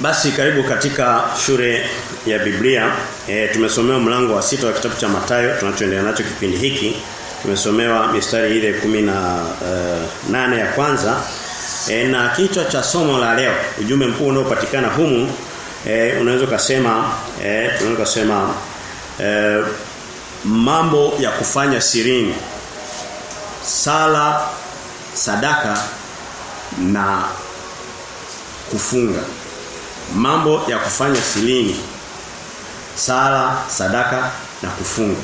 Basi karibu katika shule ya Biblia. E, tumesomewa mlango wa sita wa kitabu cha Matayo tunachoendelea nacho kipindi hiki. Tumesomewa mistari ile kumi na uh, nane ya kwanza. E, na kichwa cha somo la leo, ujumbe mkuu unaopatikana humu e, unaweza kusema e, unaweza kusema e, mambo ya kufanya sirini. Sala, sadaka na kufunga mambo ya kufanya silini sala sadaka na kufunga.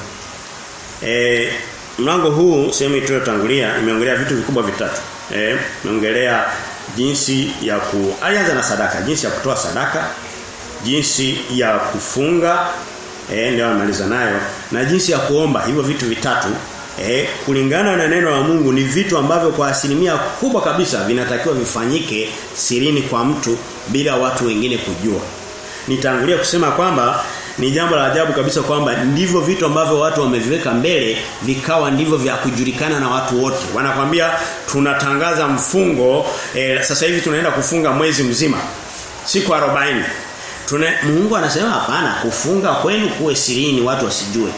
E, mlango huu sehemu tuliyotangulia imeongelea vitu vikubwa vitatu. Eh imeongelea jinsi ya ku alianza na sadaka jinsi ya kutoa sadaka jinsi ya kufunga eh ndio anamaliza nayo na jinsi ya kuomba hivyo vitu vitatu eh kulingana na neno la Mungu ni vitu ambavyo kwa asilimia kubwa kabisa vinatakiwa vifanyike sirini kwa mtu bila watu wengine kujua. Nitangulia kusema kwamba ni jambo la ajabu kabisa kwamba ndivyo vitu ambavyo watu wameviweka mbele vikawa ndivyo vya kujulikana na watu wote. Wanakwambia tunatangaza mfungo eh, sasa hivi tunaenda kufunga mwezi mzima. Siku 40. Tuna Mungu anasema hapana kufunga kwenu kuwe sirini watu wasijue.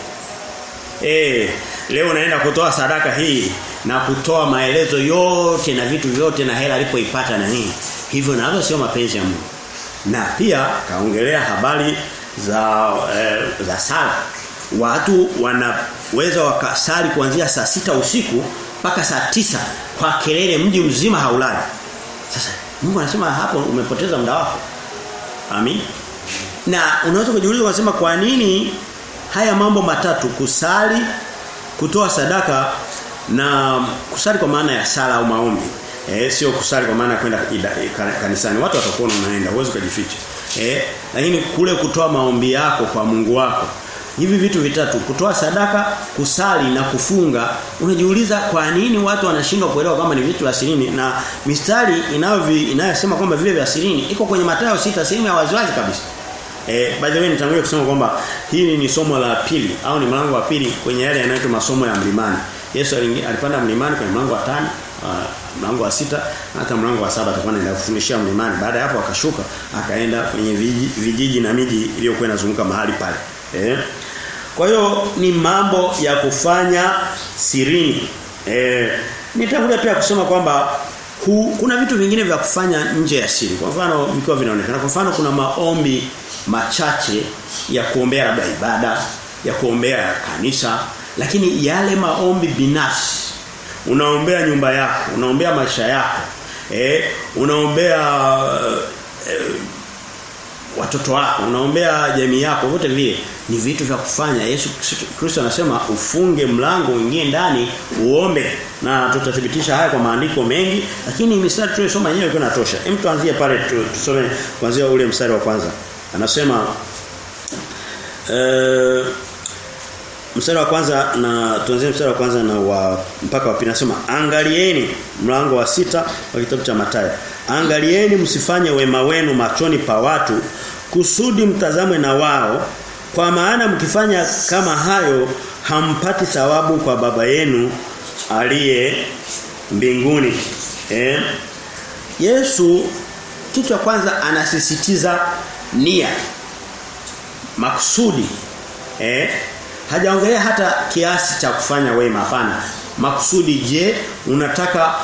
Eh, leo naenda kutoa sadaka hii na kutoa maelezo yote na vitu vyote na hela alipoipata na nini. Hivyo navyo sio mapenzi ya Mungu. Na pia kaongelea habari za eh, za sala. Watu wanaweza wakasali kuanzia saa sita usiku mpaka saa tisa kwa kelele mji mzima haulali. Sasa Mungu anasema hapo umepoteza muda wako. Amin. Na unaweza kujiuliza unasema kwa nini haya mambo matatu kusali kutoa sadaka na kusali kwa maana ya sala au maombi. Eh sio kusali kwa maana ya kwenda kanisani. Watu watakuona unaenda huwezi kujificha eh lakini kule kutoa maombi yako kwa Mungu wako. Hivi vitu vitatu kutoa sadaka kusali na kufunga. Unajiuliza kwa nini watu wanashindwa kuelewa kama ni vitu vya sirini na mistari inayo inayosema kwamba vile vya asilini iko kwenye Mathayo 6 sehemu ya waziwazi kabisa Eh by the way nitangulia kusema kwamba hili ni somo la pili au ni mlango wa pili kwenye yale yanayoitwa masomo ya mlimani. Yesu alipanda mlimani kwenye mlango wa tano, uh, mlango wa sita hata mlango wa saba atakuwa anaenda kufundishia mlimani. Baada ya hapo akashuka akaenda kwenye vijiji, na miji iliyokuwa inazunguka mahali pale. Eh? Kwa hiyo ni mambo ya kufanya sirini. Eh nitangulia pia kusema kwamba hu, kuna vitu vingine vya kufanya nje ya siri. Kwa mfano vikiwa vinaonekana. Kwa mfano kuna maombi machache ya kuombea labda ibada, ya kuombea kanisa, lakini yale maombi binafsi unaombea nyumba yako, unaombea maisha yako, eh, unaombea eh, watoto wako, unaombea jamii yako, wote vile ni vitu vya kufanya. Yesu Kristo anasema ufunge mlango uingie ndani uombe na tutathibitisha haya kwa maandiko mengi lakini mistari tuliyosoma yenyewe iko. Hem tuanzie pale tusome kuanzia ule mstari wa kwanza. Anasema eh mstari wa kwanza na tuanzie mstari wa kwanza na wa mpaka wa pili angalieni mlango wa sita wa kitabu cha Mathayo. Angalieni msifanye wema wenu machoni pa watu kusudi mtazamwe na wao kwa maana mkifanya kama hayo hampati thawabu kwa baba yenu aliye mbinguni. Eh? Yesu kitu cha kwanza anasisitiza nia. Makusudi. Eh? Hajaongelea hata kiasi cha kufanya wema hapana. Makusudi je, unataka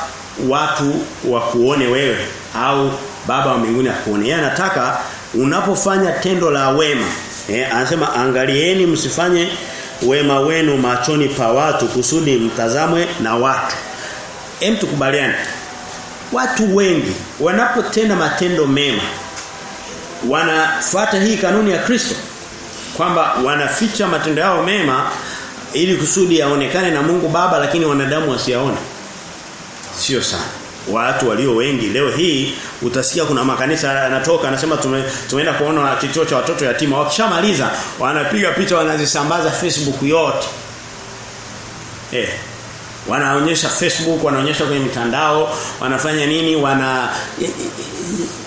watu wakuone wewe au baba wa mbinguni akuone. Yeye anataka unapofanya tendo la wema. Eh, anasema angalieni msifanye wema wenu machoni pa watu kusudi mtazamwe na watu. Hem tukubaliane. Watu wengi wanapotenda matendo mema wanafuata hii kanuni ya Kristo kwamba wanaficha matendo yao mema ili kusudi yaonekane na Mungu Baba lakini wanadamu wasiyaone. Sio sana. Watu walio wengi leo hii utasikia kuna makanisa yanatoka anasema tume, tumeenda kuona kituo cha watoto yatima wakishamaliza wanapiga picha wanazisambaza Facebook yote. Eh wanaonyesha Facebook wanaonyesha kwenye mitandao wanafanya nini wana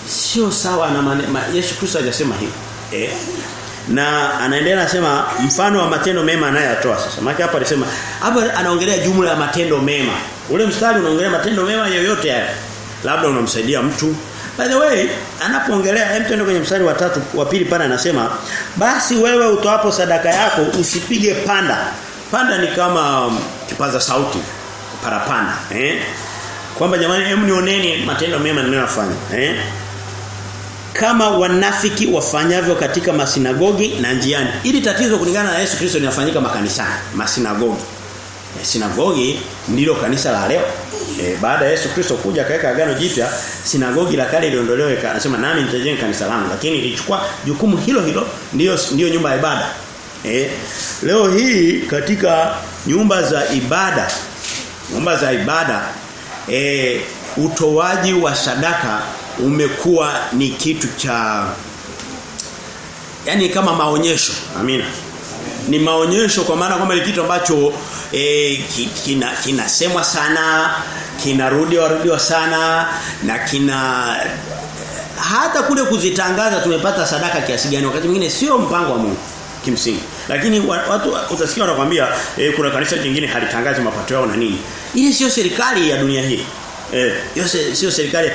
sio sawa na mane, ma, Yesu Kristo hajasema hivyo eh? Na anaendelea anasema mfano wa matendo mema anayotoa sasa. Maana hapa alisema hapa anaongelea jumla ya matendo mema. Ule mstari unaongelea matendo mema yoyote haya labda unamsaidia mtu. By the way, anapoongelea hem tuende kwenye mstari wa tatu wa pili pale anasema basi wewe utoapo sadaka yako usipige panda. Panda ni kama kipaza sauti, parapanda, eh? Kwamba jamani hebu nioneni matendo mema ninayofanya, eh? Kama wanafiki wafanyavyo katika masinagogi na njiani. Ili tatizo kulingana na Yesu Kristo linafanyika makanisani, masinagogi. E, sinagogi ndilo kanisa la leo. E, baada ya Yesu Kristo kuja akaweka agano jipya, sinagogi la kale liondolewe anasema nami nitajenga kanisa langu, lakini ilichukua jukumu hilo hilo ndio ndio nyumba ya ibada. E, leo hii katika nyumba za ibada nyumba za ibada eh utoaji wa sadaka umekuwa ni kitu cha yani kama maonyesho. Amina. Ni maonyesho kwa maana kwamba ni kitu ambacho eh kina kinasemwa sana kinarudiwa rudiwa sana na kina hata kule kuzitangaza tumepata sadaka kiasi gani wakati mwingine sio mpango wa Mungu kimsingi. Lakini watu utasikia wanakuambia e, kuna kanisa jingine halitangazi mapato yao na nini. Ile sio serikali ya dunia hii. Eh sio serikali.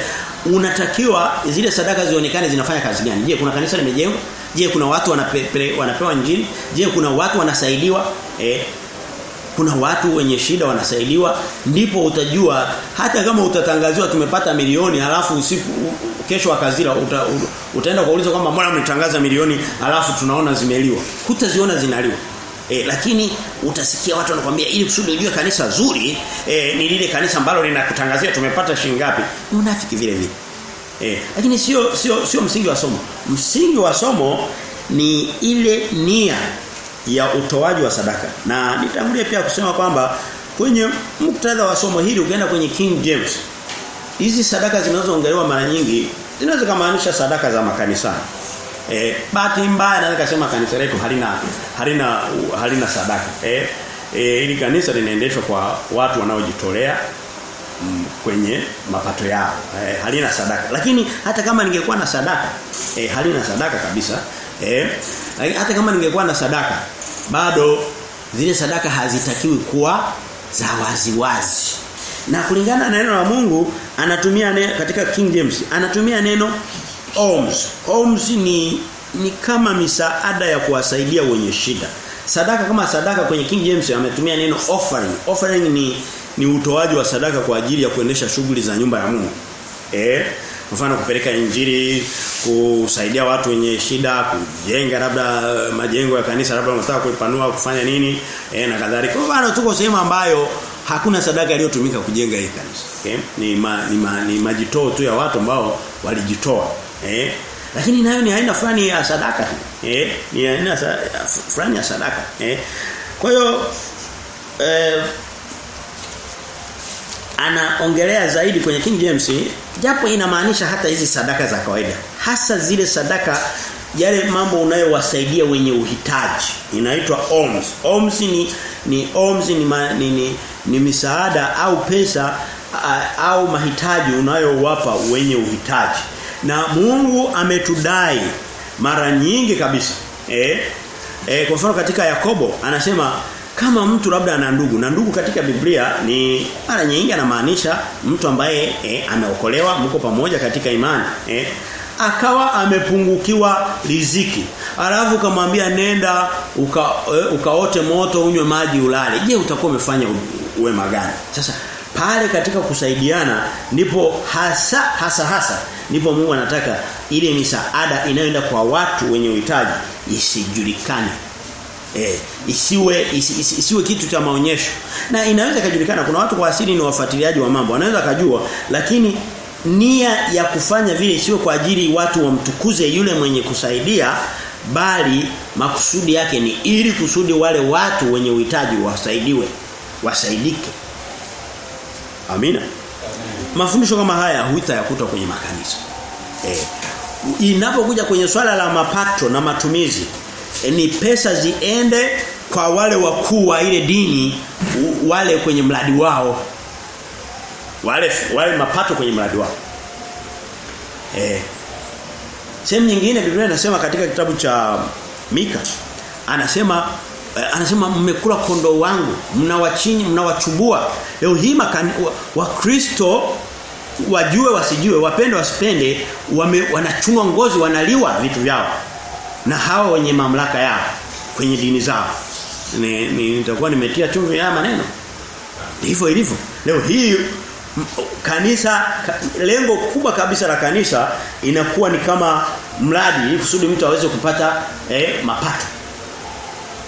Unatakiwa zile sadaka zionekane zinafanya kazi gani? Je kuna kanisa limejengwa? Je kuna watu wanape, wanapewa injili? Je kuna watu wanasaidiwa? Eh kuna watu wenye shida wanasaidiwa ndipo utajua hata kama utatangaziwa tumepata milioni halafu usiku kesho akazira uta, utaenda kuuliza kwamba mbona mmetangaza milioni halafu tunaona zimeliwa hutaziona zinaliwa E, lakini utasikia watu wanakuambia ili kusudi ujue kanisa zuri e, ni lile kanisa ambalo linakutangazia tumepata shilingi ngapi. Unafiki vile vile. E, lakini sio sio sio msingi wa somo. Msingi wa somo ni ile nia ya utoaji wa sadaka. Na nitangulia pia kusema kwamba kwenye muktadha wa somo hili ukienda kwenye King James hizi sadaka zinazoongelewa mara nyingi zinaweza kumaanisha sadaka za makanisa Eh bahati mbaya naweza kusema kanisa letu halina halina halina sadaka. Eh e, ili kanisa linaendeshwa kwa watu wanaojitolea mm, kwenye mapato yao. E, halina sadaka. Lakini hata kama ningekuwa na sadaka, e, halina sadaka kabisa. Eh, lakini hata kama ningekuwa na sadaka, bado zile sadaka hazitakiwi kuwa za wazi wazi. Na kulingana na neno la Mungu anatumia ne, katika King James anatumia neno alms. Alms ni ni kama misaada ya kuwasaidia wenye shida. Sadaka kama sadaka kwenye King James ametumia neno offering. Offering ni ni utoaji wa sadaka kwa ajili ya kuendesha shughuli za nyumba ya Mungu. Eh, mfano kupeleka injili, kusaidia watu wenye shida, kujenga labda majengo ya kanisa labda unataka kuipanua kufanya nini e, na kadhalika. Kwa bado tuko sehemu ambayo hakuna sadaka iliyotumika kujenga hii kanisa. Okay? Ni ma, ni, ma, ni majitoo tu ya watu ambao walijitoa. Eh? Lakini nayo ni aina fulani ya sadaka. Eh? Ni aina fulani ya sadaka. Eh? Kwa hiyo eh, anaongelea zaidi kwenye King James japo inamaanisha hata hizi sadaka za kawaida hasa zile sadaka yale mambo unayowasaidia wenye uhitaji. Inaitwa alms. Alms ni ni alms ni, ni, ni, ni misaada au pesa a, au mahitaji unayowapa wenye uhitaji. Na Mungu ametudai mara nyingi kabisa eh eh kwa mfano katika Yakobo anasema kama mtu labda ana ndugu na ndugu katika Biblia ni mara nyingi anamaanisha mtu ambaye e, ameokolewa mko pamoja katika imani e, akawa amepungukiwa riziki. Alafu kamwambia nenda uka, e, ukaote moto unywe maji ulale. Je utakuwa umefanya wema gani? Sasa pale katika kusaidiana ndipo hasa hasa hasa ndipo Mungu anataka ile misaada inayoenda kwa watu wenye uhitaji isijulikane eh, isiwe isi, isi, isiwe kitu cha maonyesho. Na inaweza kujulikana kuna watu kwa asili ni wafuatiliaji wa mambo wanaweza kujua lakini nia ya kufanya vile isiwe kwa ajili watu wamtukuze yule mwenye kusaidia bali makusudi yake ni ili kusudi wale watu wenye uhitaji wasaidiwe wasaidike. Amina. Mafundisho kama haya huita yakuta kwenye makanisa. Eh inapokuja kwenye swala la mapato na matumizi ni pesa ziende kwa wale wakuu wa ile dini wale kwenye mradi wao. Wale wale mapato kwenye mradi wao. Eh. Sehemu nyingine Biblia inasema katika kitabu cha Mika anasema eh, anasema mmekula kondoo wangu mnawachinyi mnawachubua leo hii wakristo wa, wajue wasijue wapende wasipende wame, wanachunwa ngozi wanaliwa vitu vyao na hawa wenye mamlaka yao kwenye dini zao. Ni nitakuwa ni, nimetia chumvi ya maneno. Hivyo ilivyo. Leo hii kanisa lengo kubwa kabisa la kanisa inakuwa ni kama mradi kusudi mtu aweze kupata eh, mapato.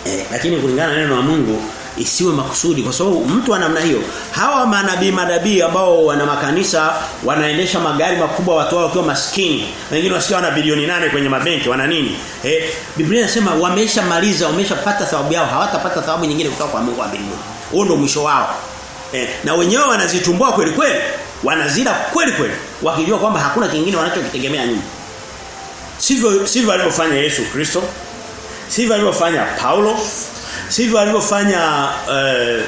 Eh, lakini kulingana na neno la Mungu isiwe makusudi kwa sababu mtu wa namna hiyo hawa manabii madabii ambao wana makanisa wanaendesha magari makubwa watu wao wakiwa maskini wengine wasikia wana bilioni nane kwenye mabenki wana nini? Eh Biblia inasema wameshamaliza wameshapata thawabu yao hawatapata thawabu nyingine kutoka kwa Mungu wa mbinguni. Huo ndio mwisho wao. Eh, na wenyewe wanazitumbua kweli kweli wanazila kweli kweli wakijua kwamba hakuna kingine wanachokitegemea nyuma. Sivyo sivyo alivyofanya Yesu Kristo sivyo alivyofanya Paulo sivyo alivyofanya uh,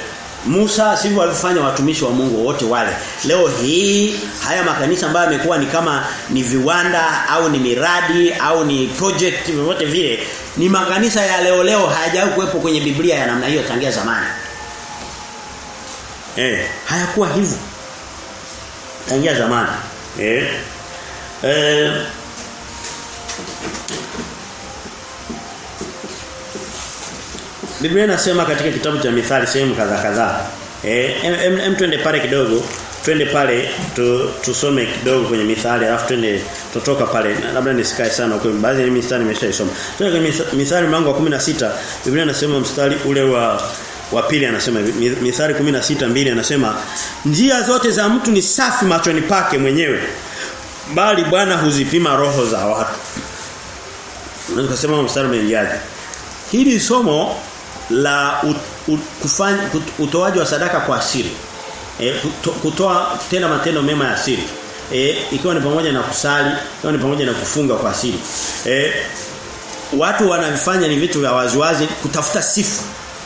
Musa sivyo alivyofanya watumishi wa Mungu wote wale. Leo hii haya makanisa ambayo yamekuwa ni kama ni viwanda au ni miradi au ni project vyovyote vile ni makanisa ya leo leo hayajawahi kuwepo kwenye Biblia ya namna hiyo tangia zamani. Eh hayakuwa hivyo tangia zamani. Eh eh Biblia inasema katika kitabu cha Mithali sehemu kadhaa kadhaa. Eh em, em twende pale kidogo, twende pale tu, tusome kidogo kwenye Mithali alafu twende tutoka pale labda nisikae sana kwa baadhi ya mistari nimeshaisoma. Twende kwenye Mithali mlango wa 16, Biblia inasema mstari ule wa wa pili anasema Mithali 16:2 anasema njia zote za mtu ni safi machoni pake mwenyewe bali Bwana huzipima roho za watu. Unaweza kusema mstari umeingiaje? Hili somo la ut, ut, kufanya utoaji wa sadaka kwa siri. E, kutoa tena matendo mema ya siri. E, ikiwa ni pamoja na kusali, ikiwa ni pamoja na kufunga kwa siri. E, watu wanavifanya ni vitu vya waziwazi kutafuta sifa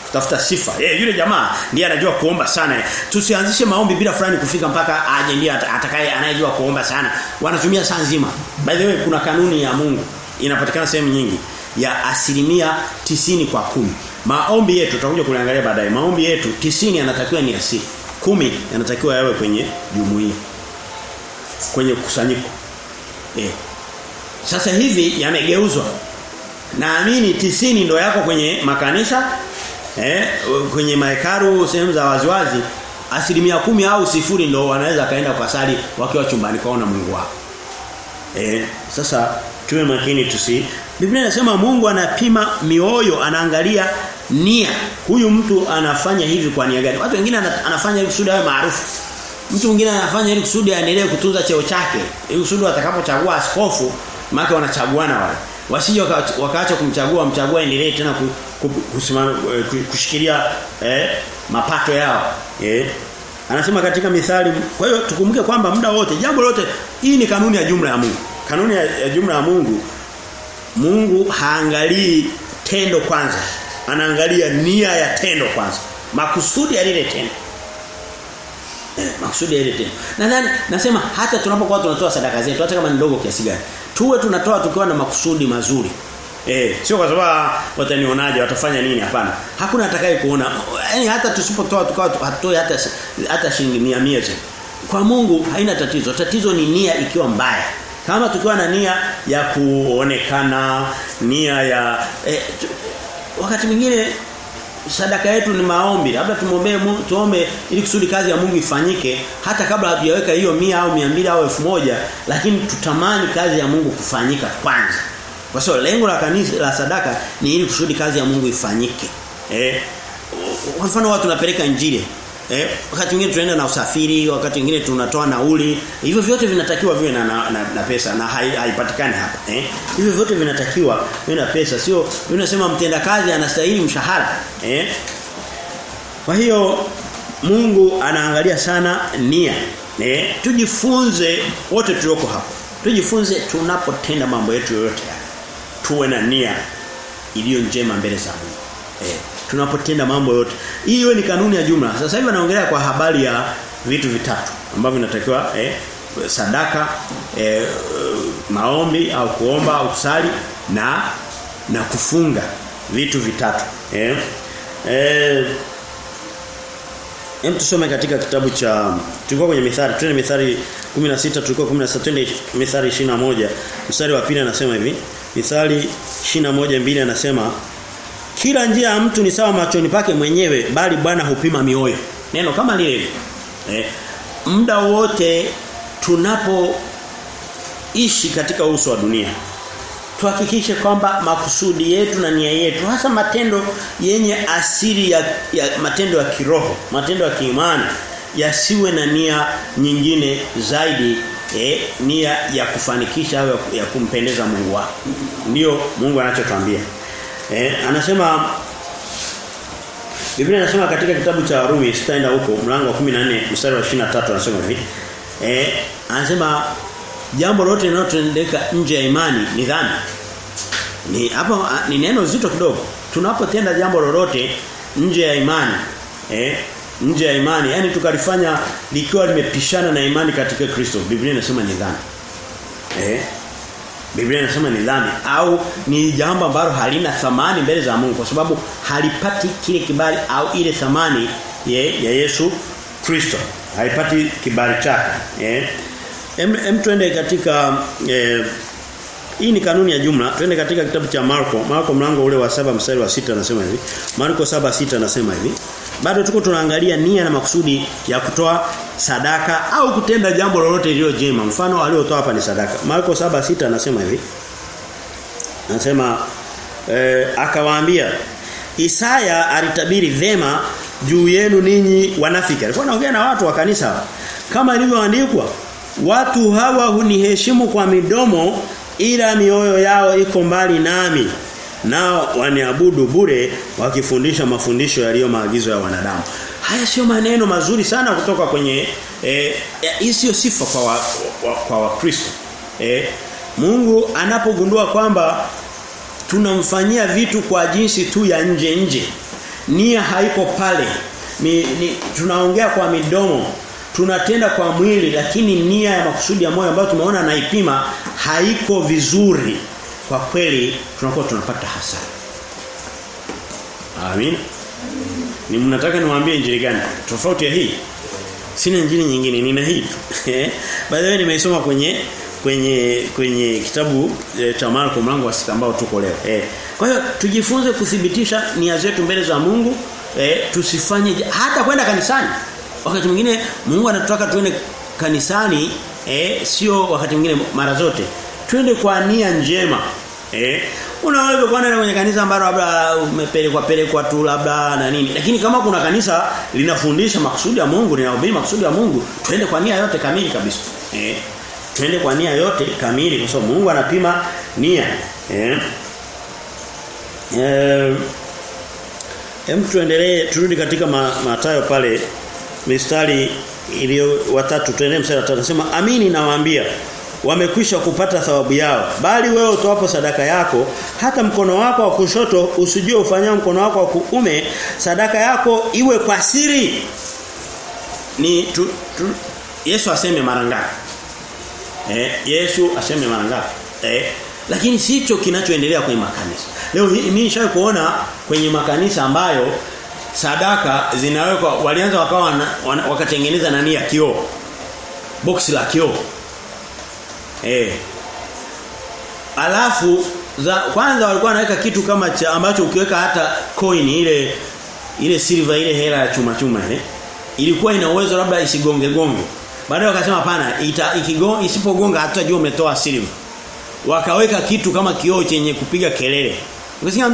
kutafuta sifa. Eh yule jamaa ndiye anajua kuomba sana. Tusianzishe maombi bila fulani kufika mpaka aje ndiye atakaye anayejua kuomba sana. Wanatumia saa nzima. By the way kuna kanuni ya Mungu inapatikana sehemu nyingi ya asilimia tisini kwa kumi. Maombi yetu tutakuja kuangalia baadaye. Maombi yetu tisini yanatakiwa ni asili. kumi yanatakiwa yawe kwenye jumuiya. Kwenye kusanyiko. Eh. Sasa hivi yamegeuzwa. Naamini tisini ndo yako kwenye makanisa eh kwenye mahekalu sehemu za waziwazi asilimia kumi au sifuri ndo wanaweza kaenda kwa sali wakiwa chumbani kwao na Mungu wao. Eh sasa tuwe makini tusi Biblia inasema Mungu anapima mioyo anaangalia nia. Huyu mtu anafanya hivi kwa nia gani? Watu wengine anafanya hivi kusudi awe maarufu. Mtu mwingine anafanya hivi kusudi aendelee kutunza cheo chake. Ili kusudi atakapochagua askofu, maana wanachaguana wale. Wasije wakaacha kumchagua, mchagua endelee tena kusimama kushikilia eh, mapato yao. Eh. Anasema katika mithali, kwa hiyo tukumbuke kwamba muda wote jambo lote hii ni kanuni ya jumla ya Mungu. Kanuni ya, ya jumla ya Mungu Mungu haangalii tendo kwanza. Anaangalia nia ya tendo kwanza. Makusudi ya lile tendo. Eh, makusudi ya lile tendo. Nadhani nasema hata tunapokuwa tunatoa sadaka zetu hata kama ni ndogo kiasi gani. Tuwe tunatoa tukiwa na makusudi mazuri. Eh, sio kwa sababu watanionaje, watafanya nini hapana. Hakuna atakaye kuona. Yaani hata tusipotoa tukawa hatoi hata hata shilingi 100 Kwa Mungu haina tatizo. Tatizo ni nia ikiwa mbaya. Kama tukiwa na nia ya kuonekana, nia ya eh, wakati mwingine sadaka yetu ni maombi. Labda tumwombee tuombe ili kusudi kazi ya Mungu ifanyike hata kabla hatujaweka hiyo mia au mbili au moja lakini tutamani kazi ya Mungu kufanyika kwanza. Kwa sababu lengo la kanisa la sadaka ni ili kusudi kazi ya Mungu ifanyike. Eh kwa mfano watu tunapeleka injili Eh, wakati mwingine tunaenda na usafiri, wakati mwingine tunatoa nauli. Hivyo vyote vinatakiwa viwe na, na, na, na pesa na haipatikani hapa, eh? Hivyo vyote vinatakiwa viwe na pesa. Sio unasema mtendakazi anastahili mshahara, eh? Kwa hiyo Mungu anaangalia sana nia. Eh? Tujifunze wote tulioko hapa. Tujifunze tunapotenda mambo yetu yote tuwe na nia iliyo njema mbele za Mungu. Eh tunapotenda mambo yote. Hii iwe ni kanuni ya jumla. Sasa hivi anaongelea kwa habari ya vitu vitatu ambavyo vinatakiwa eh, sadaka, eh, maombi au kuomba au kusali na na kufunga vitu vitatu. Eh. Eh Hem tusome katika kitabu cha tulikuwa kwenye mithali, twende mithali 16 tulikuwa 16 twende Mithali 21 mstari wa pili anasema hivi Mithali 21:2 anasema kila njia ya mtu ni sawa machoni pake mwenyewe bali Bwana hupima mioyo. Neno kama lile eh, muda wote tunapoishi katika uso wa dunia tuhakikishe kwamba makusudi yetu na nia yetu hasa matendo yenye asili ya, ya matendo ya kiroho matendo ya kiimani yasiwe na nia nyingine zaidi eh, nia ya kufanikisha au ya kumpendeza Mungu wako. Ndio Mungu anachotuambia eh, anasema Biblia inasema katika kitabu cha Warumi sitaenda huko mlango wa 14 mstari wa 23 anasema hivi eh, anasema jambo lote linalotendeka nje ya imani ni dhambi. Ni hapo ni neno zito kidogo. Tunapotenda jambo lolote nje ya imani, eh, nje ya imani, yani tukalifanya likiwa limepishana na imani katika Kristo, Biblia inasema ni dhambi. Eh? Biblia inasema ni dhambi au ni jambo ambalo halina thamani mbele za Mungu kwa sababu halipati kile kibali au ile thamani ye, ya Yesu Kristo. Haipati kibali chake. Eh? Em, em katika eh, hii ni kanuni ya jumla. Twende katika kitabu cha Marko. Marko mlango ule wa saba mstari wa sita anasema hivi. Marko saba sita anasema hivi. Bado tuko tunaangalia nia na makusudi ya kutoa sadaka au kutenda jambo lolote lililo jema. Mfano aliotoa hapa ni sadaka. Marko saba sita anasema hivi. Anasema eh, akawaambia Isaya alitabiri vema juu yenu ninyi wanafiki. Alikuwa anaongea na watu wa kanisa kama ilivyoandikwa Watu hawa huniheshimu kwa midomo ila mioyo yao iko mbali nami. Nao waniabudu bure wakifundisha mafundisho yaliyo maagizo ya wanadamu. Haya sio maneno mazuri sana kutoka kwenye eh, sio sifa kwa wa, wa, kwa Wakristo. Eh, Mungu anapogundua kwamba tunamfanyia vitu kwa jinsi tu ya nje nje. Nia haiko pale. Ni, ni tunaongea kwa midomo tunatenda kwa mwili lakini nia ya makusudi ya moyo ambayo tumeona naipima haiko vizuri. Kwa kweli tunakuwa tunapata hasara. Amin. Ni mnataka niwaambie injili gani? Tofauti ya hii? Sina injili nyingine nina hii tu. By the way nimeisoma kwenye kwenye kwenye kitabu e, cha Marko mlango wa sita ambao tuko leo. Eh. Kwa hiyo tujifunze kuthibitisha nia zetu mbele za Mungu eh tusifanye hata kwenda kanisani Wakati mwingine Mungu anatutaka tuende kanisani eh sio wakati mwingine mara zote. Twende kwa nia njema. Eh unaweza kwenda kwenye kanisa ambalo labda umepelekwa pelekwa tu labda na nini. Lakini kama kuna kanisa linafundisha makusudi ya Mungu, linahubiri makusudi ya Mungu, twende kwa nia yote kamili kabisa. Eh twende kwa nia yote kamili kwa sababu Mungu anapima nia. Eh Eh Hem tuendelee turudi katika Mathayo pale mistari iliyo watatu tuendelee mstari wa 3 nasema amini nawaambia wamekwisha kupata thawabu yao. Bali wewe utoapo sadaka yako hata mkono wako wa kushoto usijue ufanyao mkono wako wa kuume sadaka yako iwe kwa siri. Ni tu, tu, Yesu aseme mara ngapi? Eh Yesu aseme mara ngapi? Eh lakini sicho kinachoendelea kwenye makanisa. Leo mimi nishawahi kuona kwenye makanisa ambayo sadaka zinawekwa walianza wakawa wakatengeneza nani ya kioo? Box la kioo. Eh alafu za kwanza walikuwa wanaweka kitu kama cha ambacho ukiweka hata coin ile ile silver ile hela ya chuma chuma ile ilikuwa ina uwezo labda isigonge gonge. Baadaye wakasema hapana ikigonga isipogonga hatajua umetoa silver. Wakaweka kitu kama kioo chenye kupiga kelele. Ukasikia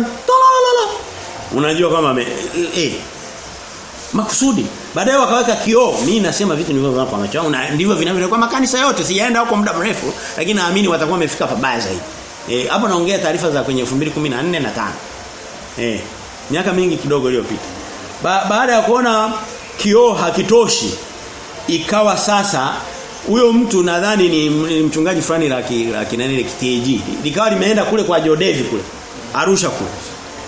unajua kama me, eh makusudi. Baadaye wakaweka kioo. Mimi nasema vitu nilivyoona kwa macho yangu na ndivyo vinavyokuwa makanisa yote. Sijaenda huko muda mrefu lakini naamini watakuwa wamefika pabaya zaidi. Eh hapo naongea taarifa za kwenye 2014 na 5 eh miaka mingi kidogo iliyopita. Ba, baada ya kuona kioo hakitoshi ikawa sasa huyo mtu nadhani ni, ni mchungaji fulani la la kinani la kitiji. likawa limeenda kule kwa Jodevi kule Arusha kule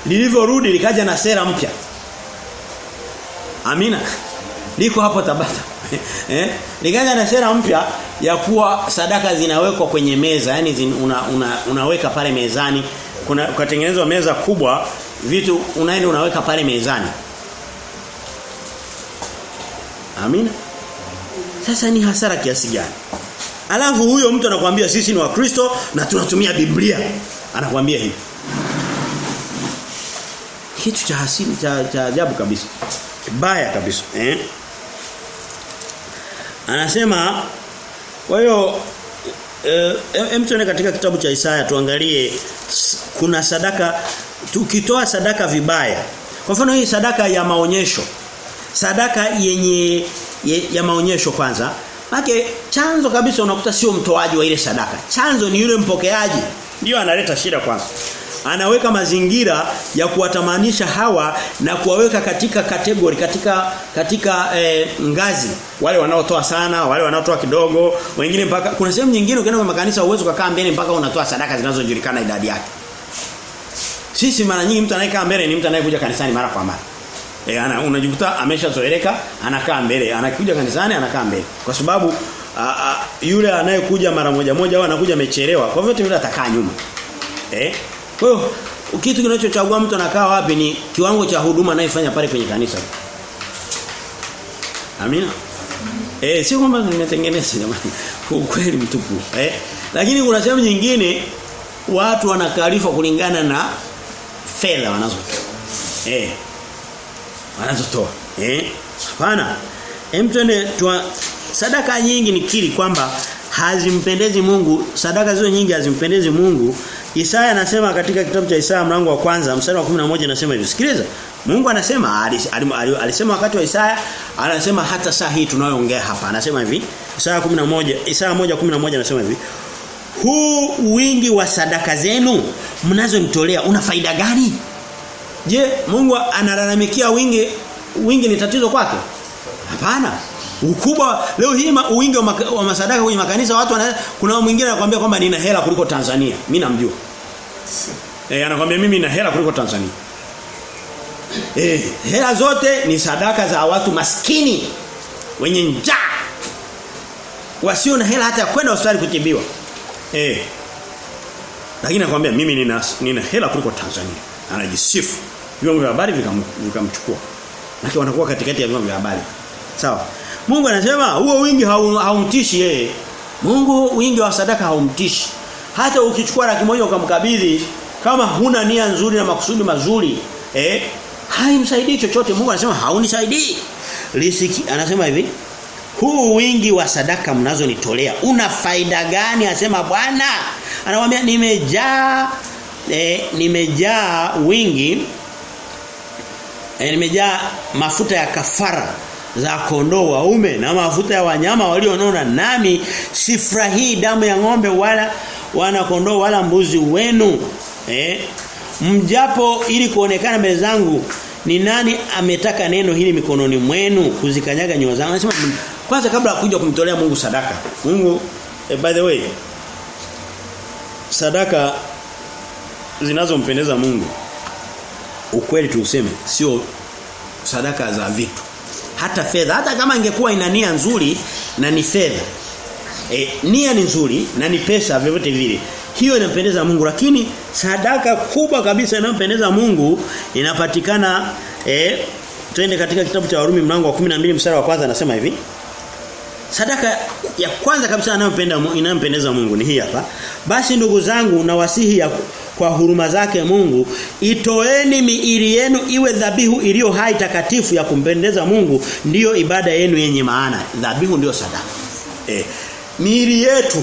lilivyorudi likaja na sera mpya. Amina. Liko hapo Tabata. Eh? Likaja na sera mpya ya kuwa sadaka zinawekwa kwenye meza yani zin, una, una, unaweka pale mezani. Kuna ukatengenezwa meza kubwa vitu unaenda unaweka pale mezani. Amina. Sasa ni hasara kiasi gani? Alafu huyo mtu anakuambia sisi ni wakristo na tunatumia Biblia. Anakuambia hivi. Kitu cha hasini cha, cha ajabu kabisa. Kibaya kabisa, eh? Anasema kwa hiyo eh, em tuone katika kitabu cha Isaya tuangalie kuna sadaka tukitoa sadaka vibaya. Kwa mfano hii sadaka ya maonyesho. Sadaka yenye ye, ya maonyesho kwanza. Make chanzo kabisa unakuta sio mtoaji wa ile sadaka. Chanzo ni yule mpokeaji. Ndio analeta shida kwanza. Anaweka mazingira ya kuwatamanisha hawa na kuwaweka katika kategori katika katika eh, ngazi. Wale wanaotoa sana wale wanaotoa kidogo wengine mpaka kuna sehemu nyingine ukienda kwa makanisa uwezo kukaa mbele mpaka unatoa sadaka zinazojulikana idadi yake. Sisi mara nyingi mtu anayekaa mbele ni mtu anayekuja kanisani mara kwa mara. E, ana unajikuta ameshazoeleka anakaa mbele. Anakuja kanisani anakaa mbele. Kwa sababu a, a, yule anayekuja mara moja moja au anakuja amechelewa kwa hivyo yule atakaa nyuma. Eh kwa hiyo kitu kinachochagua mtu anakaa wapi ni kiwango cha huduma anayefanya pale kwenye kanisa. Amina? Eh sio kwamba nimetengeneza jamani. Ukweli mtupu eh. Lakini kuna sehemu nyingine watu wanakalifwa kulingana na fedha wanazotoa eh wanazotoa eh. Hapana. Hem twende sadaka nyingi nikiri kwamba hazimpendezi Mungu sadaka zio nyingi hazimpendezi Mungu Isaya anasema katika kitabu cha Isaya mlango wa kwanza mstari wa 11 anasema hivi. Sikiliza. Mungu anasema alisema wakati wa Isaya anasema hata saa hii tunayoongea hapa. Anasema hivi Isaya 11 Isaya 1:11 anasema hivi. Huu wingi wa sadaka zenu mnazonitolea una faida gani? Je, Mungu analalamikia wingi wingi ni tatizo kwake? Hapana. Ukubwa leo hii uwingi wa, wa masadaka kwenye makanisa watu wana, kuna mwingine anakuambia kwamba nina hela kuliko Tanzania. Mimi namjua. Eh anakuambia mimi nina hela kuliko Tanzania. Eh hela zote ni sadaka za watu maskini wenye njaa. Wasio na hela hata ya kwenda hospitali kutibiwa. Eh. Lakini anakuambia mimi nina nina hela kuliko Tanzania anajisifu vyombo vya habari vikamchukua lakini wanakuwa katikati ya vyombo vya habari sawa Mungu anasema huo wingi haumtishi yeye. Mungu wingi wa sadaka haumtishi. Hata ukichukua laki moja ukamkabidhi kama huna nia nzuri na makusudi mazuri eh haimsaidii chochote. Mungu anasema haunisaidii. Lisiki anasema hivi huu wingi wa sadaka mnazonitolea una faida gani? Asema Bwana. Anamwambia nimejaa eh, nimejaa wingi eh, nimejaa mafuta ya kafara za kondoo waume na mafuta ya wanyama walionona. Nami sifurahii damu ya ng'ombe wala wana kondoo wala mbuzi wenu eh? Mjapo ili kuonekana mbele zangu ni nani ametaka neno hili mikononi mwenu kuzikanyaga nyua zangu? Anasema kwanza kabla kuja kumtolea Mungu sadaka. Mungu eh, by the way sadaka zinazompendeza Mungu ukweli tuuseme sio sadaka za vitu hata fedha hata kama ingekuwa ina nia nzuri na ni fedha. E, nia ni nzuri na ni pesa vyovyote vile. Hiyo inampendeza Mungu lakini sadaka kubwa kabisa inayompendeza Mungu inapatikana e, twende katika kitabu cha Warumi mlango wa 12 mstari wa kwanza anasema hivi. Sadaka ya kwanza kabisa anayompenda inayompendeza Mungu ni hii hapa. Basi ndugu zangu na wasihi ya kwa huruma zake Mungu itoeni miili yenu iwe dhabihu iliyo hai takatifu ya kumpendeza Mungu ndiyo ibada yenu yenye maana. Dhabihu ndiyo sadaka. Eh, miili yetu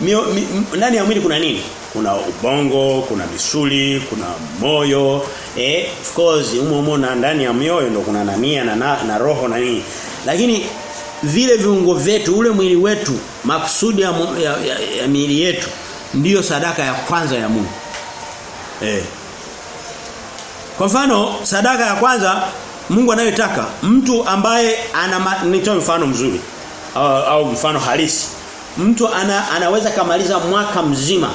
mio, mi, ndani ya mwili kuna nini? Kuna ubongo, kuna misuli, kuna moyo, eh of course umo umo na ndani ya mioyo ndo kuna nania na, na, na roho na nini. Lakini vile viungo vyetu ule mwili wetu makusudi ya, ya, ya, ya miili yetu ndiyo sadaka ya kwanza ya Mungu. Eh. Kwa mfano sadaka ya kwanza Mungu anayotaka mtu ambaye ana nitoa mfano mzuri au, au mfano halisi. Mtu ana, anaweza kamaliza mwaka mzima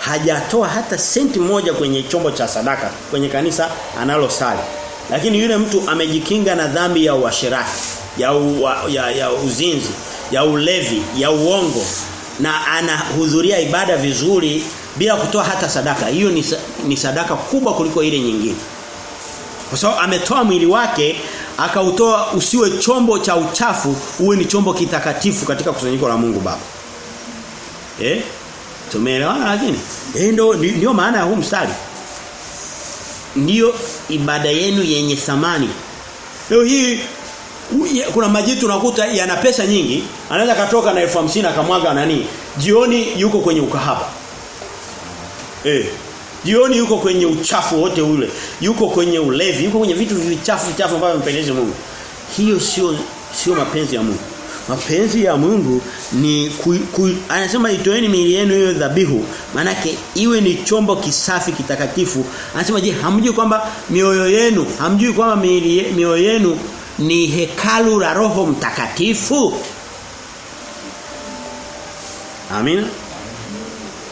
hajatoa hata senti moja kwenye chombo cha sadaka kwenye kanisa analosali. Lakini yule mtu amejikinga na dhambi ya uasherati, ya, ya ya uzinzi, ya ulevi, ya uongo na anahudhuria ibada vizuri bila kutoa hata sadaka. Hiyo ni, ni sadaka kubwa kuliko ile nyingine. Kwa sababu ametoa mwili wake akautoa usiwe chombo cha uchafu uwe ni chombo kitakatifu katika kusanyiko la Mungu Baba. Eh? Tumeelewana lakini? Eh ndio ndio maana ya huu mstari. Ndio ibada yenu yenye thamani. Leo hii kuna majitu unakuta yana pesa nyingi, anaweza katoka na elfu hamsini akamwaga nani? Jioni yuko kwenye ukahaba. Eh. Jioni yuko kwenye uchafu wote ule. Yuko kwenye ulevi, yuko kwenye vitu vichafu vichafu ambavyo mpendezi Mungu. Hiyo sio sio mapenzi ya Mungu. Mapenzi ya Mungu ni ku, ku, anasema itoeni miili yenu hiyo dhabihu. Manake iwe ni chombo kisafi kitakatifu. Anasema je, hamjui kwamba mioyo yenu, hamjui kwamba miili mioyo yenu ni hekalu la Roho Mtakatifu? Amina.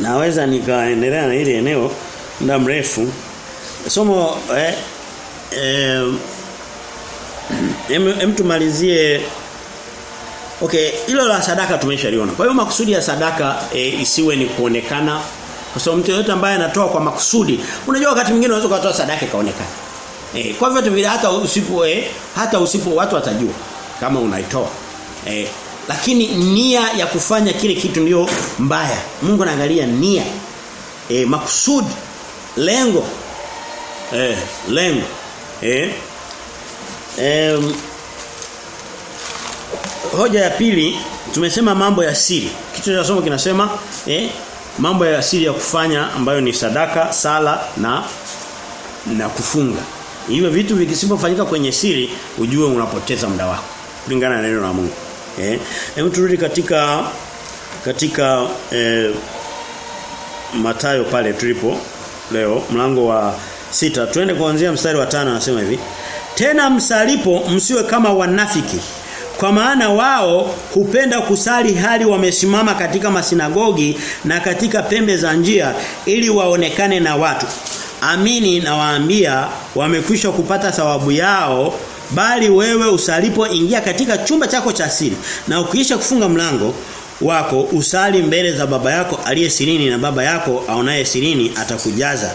Naweza nikaendelea na ile eneo muda mrefu. Somo eh, eh em, em tumalizie Okay, hilo la sadaka tumeshaliona. Kwa hiyo makusudi ya sadaka e, isiwe ni kuonekana. Kwa sababu mtu yote ambaye anatoa kwa makusudi, unajua wakati mwingine unaweza kutoa sadaka ikaonekana. E, kwa vyote vile hata usipo e, hata usipo watu watajua kama unaitoa. E, lakini nia ya kufanya kile kitu ndio mbaya. Mungu anaangalia nia. E, makusudi, lengo. Eh, lengo. Eh. Em hoja ya pili tumesema mambo ya siri. Kichwa cha somo kinasema eh mambo ya siri ya kufanya ambayo ni sadaka, sala na na kufunga. Hivyo vitu vikisipofanyika kwenye siri ujue unapoteza muda wako kulingana na neno la Mungu. Eh hebu turudi katika katika eh, Matayo pale tulipo leo mlango wa sita twende kuanzia mstari wa tano anasema hivi tena msalipo msiwe kama wanafiki kwa maana wao hupenda kusali hali wamesimama katika masinagogi na katika pembe za njia ili waonekane na watu. Amini na waambia wamekwisha kupata thawabu yao bali wewe usalipo ingia katika chumba chako cha siri na ukiisha kufunga mlango wako usali mbele za baba yako aliye sirini na baba yako aonaye sirini atakujaza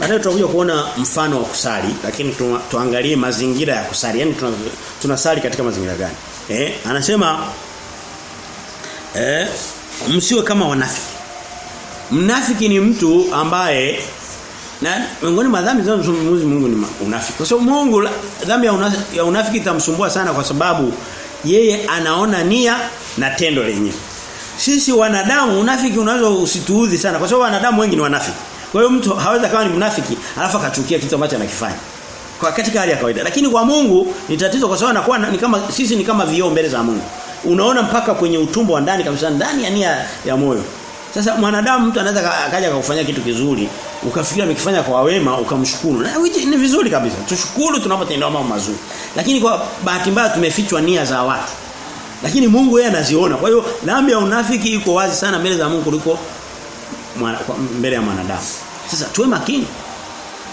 Baadaye tutakuja kuona mfano wa kusali lakini tu, tuangalie mazingira ya kusali. Yaani tunasali katika mazingira gani? Eh, anasema eh msiwe kama wanafiki. Mnafiki ni mtu ambaye na miongoni mwa dhambi zinazomzungumza Mungu ni unafiki. Kwa sababu Mungu dhambi ya unafiki, ya unafiki itamsumbua sana kwa sababu yeye anaona nia na tendo lenyewe. Sisi wanadamu unafiki unaweza usituudhi sana kwa sababu wanadamu wengi ni wanafiki. Kwa hiyo mtu hawezi kama ni mnafiki alafu akachukia kitu ambacho anakifanya. Kwa katika hali ya kawaida. Lakini kwa Mungu ni tatizo kwa sababu anakuwa ni kama sisi ni kama vioo mbele za Mungu. Unaona mpaka kwenye utumbo wa ndani kabisa ndani ya nia ya moyo. Sasa mwanadamu mtu anaweza akaja akakufanyia kitu kizuri, ukafikiria amekifanya kwa wema, ukamshukuru. Na ni vizuri kabisa. Tushukuru tunapotendewa mambo mazuri. Lakini kwa bahati mbaya tumefichwa nia za watu. Lakini Mungu yeye anaziona. Kwa hiyo dhambi ya unafiki iko wazi sana mbele za Mungu kuliko mbele ya mwanadamu. Sasa tuwe makini.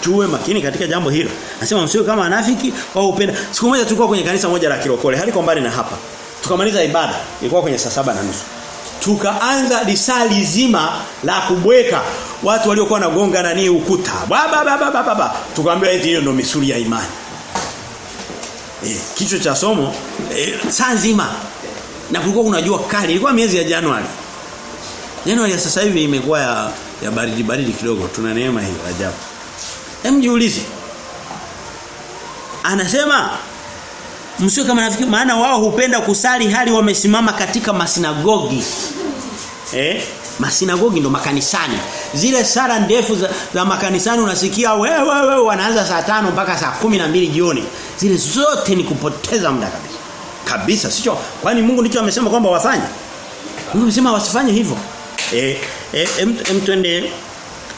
Tuwe makini katika jambo hilo. Anasema msiwe kama wanafiki au upenda. Siku moja tulikuwa kwenye kanisa moja la kirokole, haliko mbali na hapa. Tukamaliza ibada, ilikuwa kwenye saa saba na nusu. Tukaanza lisali zima la kubweka watu waliokuwa nagonga nani ukuta. Baba baba baba baba. Tukamwambia eti hiyo ndio misuli ya imani. e, kichwa cha somo e, saa nzima. Na kulikuwa kuna jua kali, ilikuwa miezi ya Januari. Januari ya sasa hivi imekuwa ya, ya baridi baridi kidogo. Tuna neema hiyo ajabu. Hem jiulize. Anasema msio kama nafiki maana wao hupenda kusali hali wamesimama katika masinagogi. Eh? Masinagogi ndo makanisani. Zile sala ndefu za, za makanisani unasikia wewe wewe wanaanza saa tano mpaka saa kumi na mbili jioni. Zile zote ni kupoteza muda kabisa. Kabisa sio kwani Mungu ndicho amesema kwamba wafanye. Mungu amesema wasifanye hivyo. Eh eh em, em twende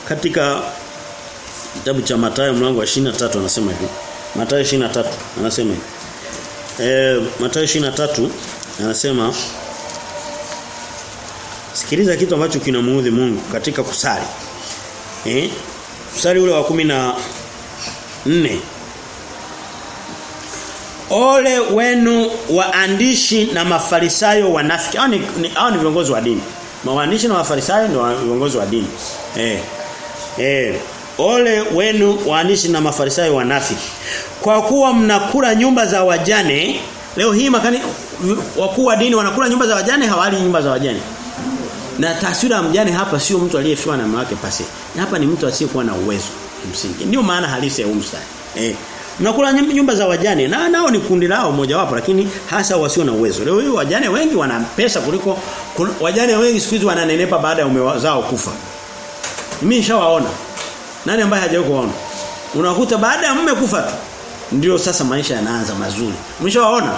katika kitabu cha Mathayo mlango wa 23 anasema hivi. Mathayo 23 anasema hivi. Eh Mathayo 23 anasema Sikiliza kitu ambacho kinamuudhi Mungu katika kusali. Eh? Mstari ule wa kumi na nne Ole wenu waandishi na mafarisayo wanafiki. Hao ni, ni, hao ni viongozi wa dini. Mawaandishi na mafarisayo ndio viongozi wa dini. Eh. Eh. Ole wenu waandishi na mafarisayo wanafiki. kwa kuwa mnakula nyumba za wajane leo hii makani wakuu wa dini wanakula nyumba za wajane hawali nyumba za wajane na taswira ya mjane hapa sio mtu aliyefiwa na wake pase hapa ni mtu asiyekuwa na uwezo kimsingi ndio maana halisi ya umstari eh Mnakula nyumba za wajane na nao ni kundi lao moja wapo lakini hasa wasio na uwezo. Leo hii wajane wengi wana pesa kuliko wajane wengi siku hizi wananenepa baada ya ume kufa. Mimi nishawaona. Nani ambaye hajawahi kuona? Unakuta baada ya mume kufa tu ndio sasa maisha yanaanza mazuri. Mshawaona?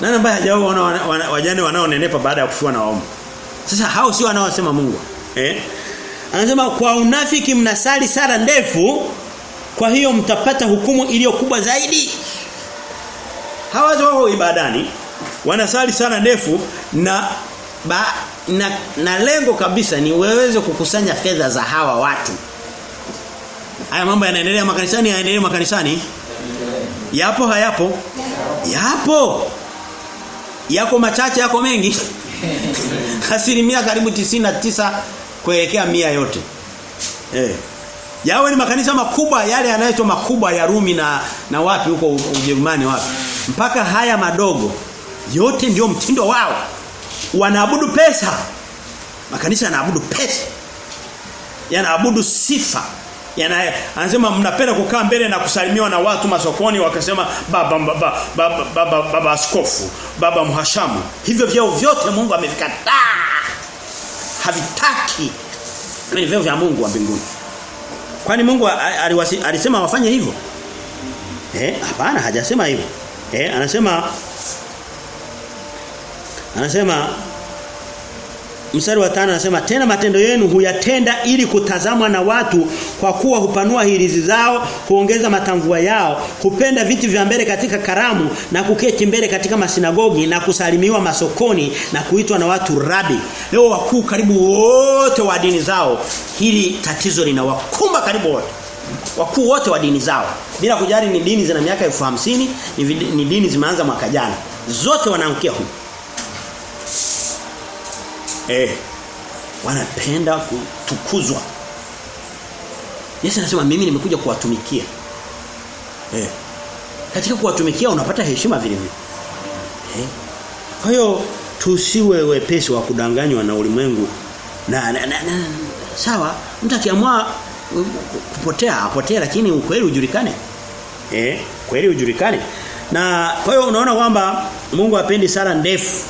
Nani ambaye hajawahi kuona wajane wanaonenepa baada ya kufiwa na waume? Sasa hao sio wanaosema Mungu. Eh? Anasema kwa unafiki mnasali sala ndefu kwa hiyo mtapata hukumu iliyo kubwa zaidi. Hawa wao ibadani wanasali sana ndefu na ba, na, na lengo kabisa ni waweze kukusanya fedha za hawa watu. Haya mambo yanaendelea makanisani yanaendelea makanisani. Yapo hayapo? Yapo. Yako machache yako mengi. Asilimia karibu 99 kuelekea mia yote. Eh. Yawe ni makanisa makubwa yale yanayoitwa makubwa ya Rumi na na wapi huko Ujerumani wapi. Mpaka haya madogo yote ndio mtindo wao. Wanaabudu pesa. Makanisa yanaabudu pesa. Yanaabudu sifa. Yana anasema mnapenda kukaa mbele na kusalimiwa na watu masokoni wakasema baba baba baba baba, baba askofu, baba mhashamu. Hivyo vyao vyote Mungu amevikataa. Havitaki. Ni vyao vya Mungu wa mbinguni. Kwani Mungu aliwasi, alisema wafanye hivyo? Eh, hapana hajasema hivyo. Eh, anasema anasema mstari wa tano anasema tena matendo yenu huyatenda ili kutazamwa na watu kwa kuwa hupanua hirizi zao, huongeza matamvua yao, hupenda viti vya mbele katika karamu na kuketi mbele katika masinagogi na kusalimiwa masokoni na kuitwa na watu rabi. Leo wakuu karibu wote wa dini zao hili tatizo linawakumba karibu wote. Wakuu wote wa dini zao bila kujali ni dini zina miaka 1050 ni, ni dini zimeanza mwaka jana. Zote wanaangukia huko. Eh. Wanapenda kutukuzwa. Yesu anasema mimi nimekuja kuwatumikia. Eh. Katika kuwatumikia unapata heshima vile vile. Eh. Kwa hiyo tusiwe wepesi wa kudanganywa na ulimwengu na, na, na, na sawa mtu akiamua kupotea apotea lakini ukweli ujulikane. Eh, kweli ujulikane. Na kwa hiyo unaona kwamba Mungu apendi sala ndefu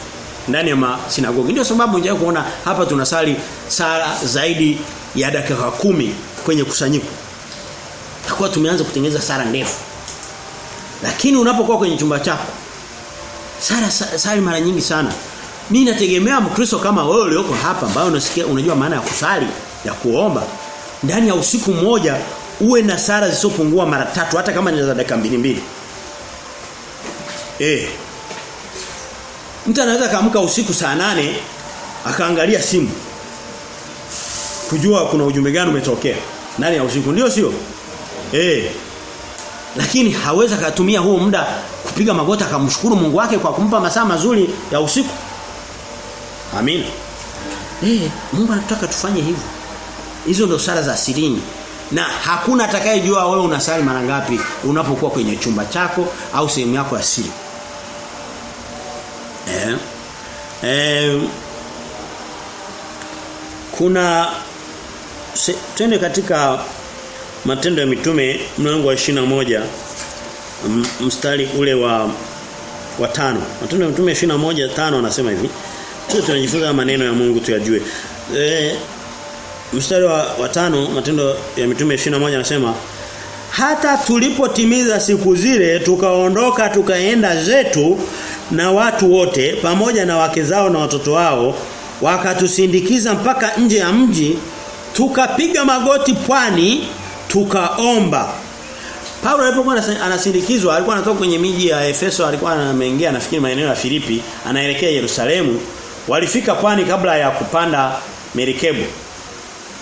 ndani ya masinagogi. Ndio sababu unjaye kuona hapa tunasali sala zaidi ya dakika kumi kwenye kusanyiko. Takuwa tumeanza kutengeneza sala ndefu. Lakini unapokuwa kwenye chumba chako sala sali mara nyingi sana. Mimi nategemea Mkristo kama wewe ulioko hapa ambao unasikia unajua maana ya kusali, ya kuomba. Ndani ya usiku mmoja uwe na sala zisizopungua mara tatu hata kama ni za dakika mbili mbili. Eh, Mtu anaweza kaamka usiku saa nane akaangalia simu. Kujua kuna ujumbe gani umetokea Nani ya usiku ndio sio? Eh. Lakini hawezi akatumia huo muda kupiga magoti akamshukuru Mungu wake kwa kumpa masaa mazuri ya usiku. Amina. Eh, Mungu anataka tufanye hivyo. Hizo ndio sala za sirini. Na hakuna atakayejua wewe unasali mara ngapi unapokuwa kwenye chumba chako au sehemu yako ya siri. Eh. Eh kuna twende katika matendo ya mitume mlango wa moja mstari ule wa wa tano. Matendo ya mitume 21 tano anasema hivi. Sisi tunajifunza maneno ya Mungu tuyajue. Eh mstari wa, wa tano matendo ya mitume 21 anasema hata tulipotimiza siku zile tukaondoka tukaenda zetu na watu wote pamoja na wake zao na watoto wao wakatusindikiza mpaka nje ya mji tukapiga magoti pwani tukaomba. Paulo alipokuwa anasindikizwa alikuwa anatoka kwenye miji ya Efeso alikuwa anaingia nafikiri maeneo ya Filipi anaelekea Yerusalemu. Walifika pwani kabla ya kupanda merikebu.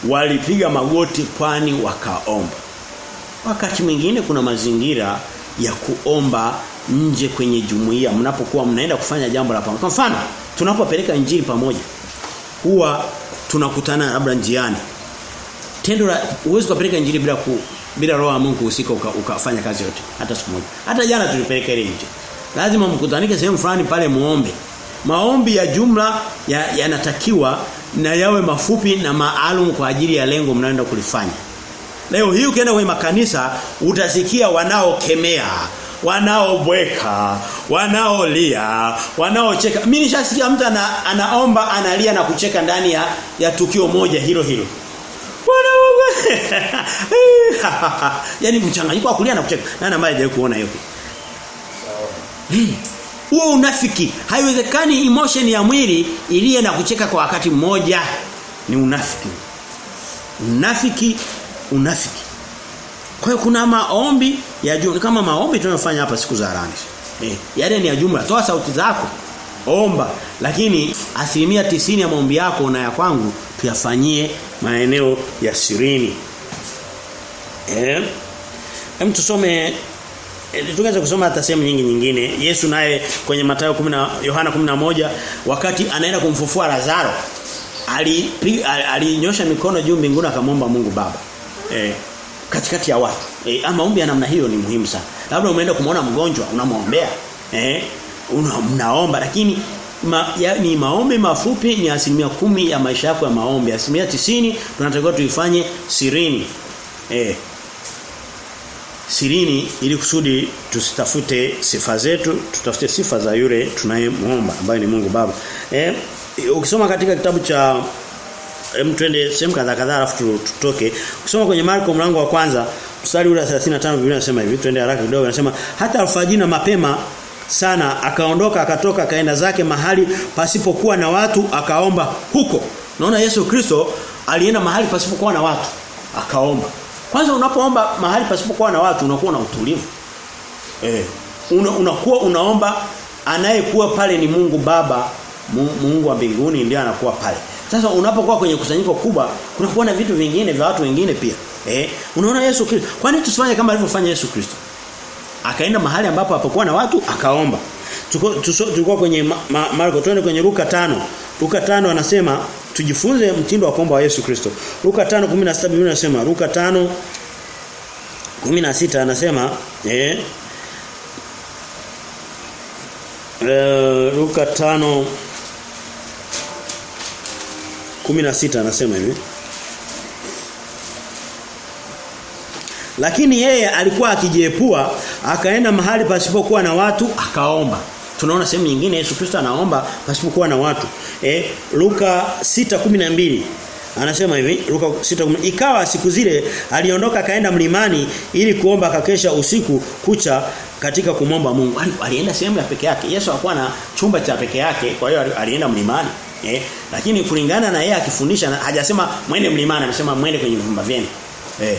Walipiga magoti pwani wakaomba. Wakati mwingine kuna mazingira ya kuomba nje kwenye jumuiya mnapokuwa mnaenda kufanya jambo la pamoja. Kwa mfano, tunapopeleka injili pamoja huwa tunakutana labda njiani. Tendo la uwezo kupeleka injili bila ku, bila roho ya Mungu kuhusika uka, ukafanya kazi yote hata siku moja. Hata jana tulipeleka ile nje. Lazima mkutanike sehemu fulani pale muombe. Maombi ya jumla yanatakiwa ya na yawe mafupi na maalum kwa ajili ya lengo mnaenda kulifanya. Leo hii ukienda kwenye makanisa utasikia wanaokemea, wanaobweka, wanaolia, wanaocheka. Mimi nishasikia mtu ana, anaomba analia na kucheka ndani ya, ya tukio moja hilo hilo. Bwana Mungu. Yaani mchanganyiko wa kulia na kucheka. Nani ambaye hajawahi kuona hiyo? Huo unafiki. Haiwezekani emotion ya mwili iliye na kucheka kwa wakati mmoja. Ni unafiki. Unafiki, unafiki. Kwa hiyo kuna maombi ya jumla kama maombi tunayofanya hapa siku za Alhamisi. Eh, yale ni ya jumla. Toa sauti zako. Omba. Lakini asilimia tisini ya maombi yako na ya kwangu tuyafanyie maeneo ya sirini. Eh? Hem tusome Tungeweza kusoma hata sehemu nyingi nyingine. Yesu naye kwenye Mathayo 10 Yohana 11 wakati anaenda kumfufua Lazaro alinyosha ali mikono juu mbinguni akamwomba Mungu Baba. Eh, katikati ya watu. Ama maombi ya namna hiyo ni muhimu sana. Labda umeenda kumuona mgonjwa unamwombea. Eh, una, mnaomba lakini ma, ya, ni maombi mafupi ni asilimia kumi ya maisha yako ya maombi. Asilimia tisini tunatakiwa tuifanye sirini. Eh, sirini ili kusudi tusitafute sifa zetu tutafute sifa za yule tunayemuomba ambaye ni Mungu Baba eh ukisoma katika kitabu cha hem twende sehemu kadha kadha alafu tutoke Kusoma kwenye Marko mlango wa kwanza mstari ule 35 Biblia inasema hivi twende haraka kidogo inasema hata alfajiri na mapema sana akaondoka akatoka akaenda zake mahali pasipokuwa na watu akaomba huko naona Yesu Kristo alienda mahali pasipokuwa na watu akaomba kwanza unapoomba mahali pasipokuwa na watu unakuwa na utulivu. Eh. Una, unakuwa unaomba anayekuwa pale ni Mungu Baba, Mungu wa mbinguni ndiye anakuwa pale. Sasa unapokuwa kwenye kusanyiko kubwa kunakuwa na vitu vingine vya watu wengine pia. Eh. Unaona Yesu Kristo. Kwani tusifanye kama alivyofanya Yesu Kristo? Akaenda mahali ambapo hapakuwa na watu akaomba. Tulikuwa kwenye ma, ma, Marko twende kwenye Luka tano Luka tano anasema tujifunze mtindo wa kuomba wa Yesu Kristo. Luka 5:17 Biblia inasema Luka 5:16 anasema eh uh, Luka 5 16 anasema hivi Lakini yeye alikuwa akijiepua akaenda mahali pasipokuwa na watu akaomba. Tunaona sehemu nyingine Yesu Kristo anaomba pasipokuwa na watu. Eh Luka 6:12 anasema hivi Luka 6:12 ikawa siku zile aliondoka akaenda mlimani ili kuomba akakesha usiku kucha katika kumomba Mungu. Alienda sehemu ya peke yake. Yesu hakuwa na chumba cha peke yake, kwa hiyo alienda mlimani. Eh lakini kulingana na yeye akifundisha hajasema mwende mlimani, amesema mwende kwenye vyumba vyenu. Eh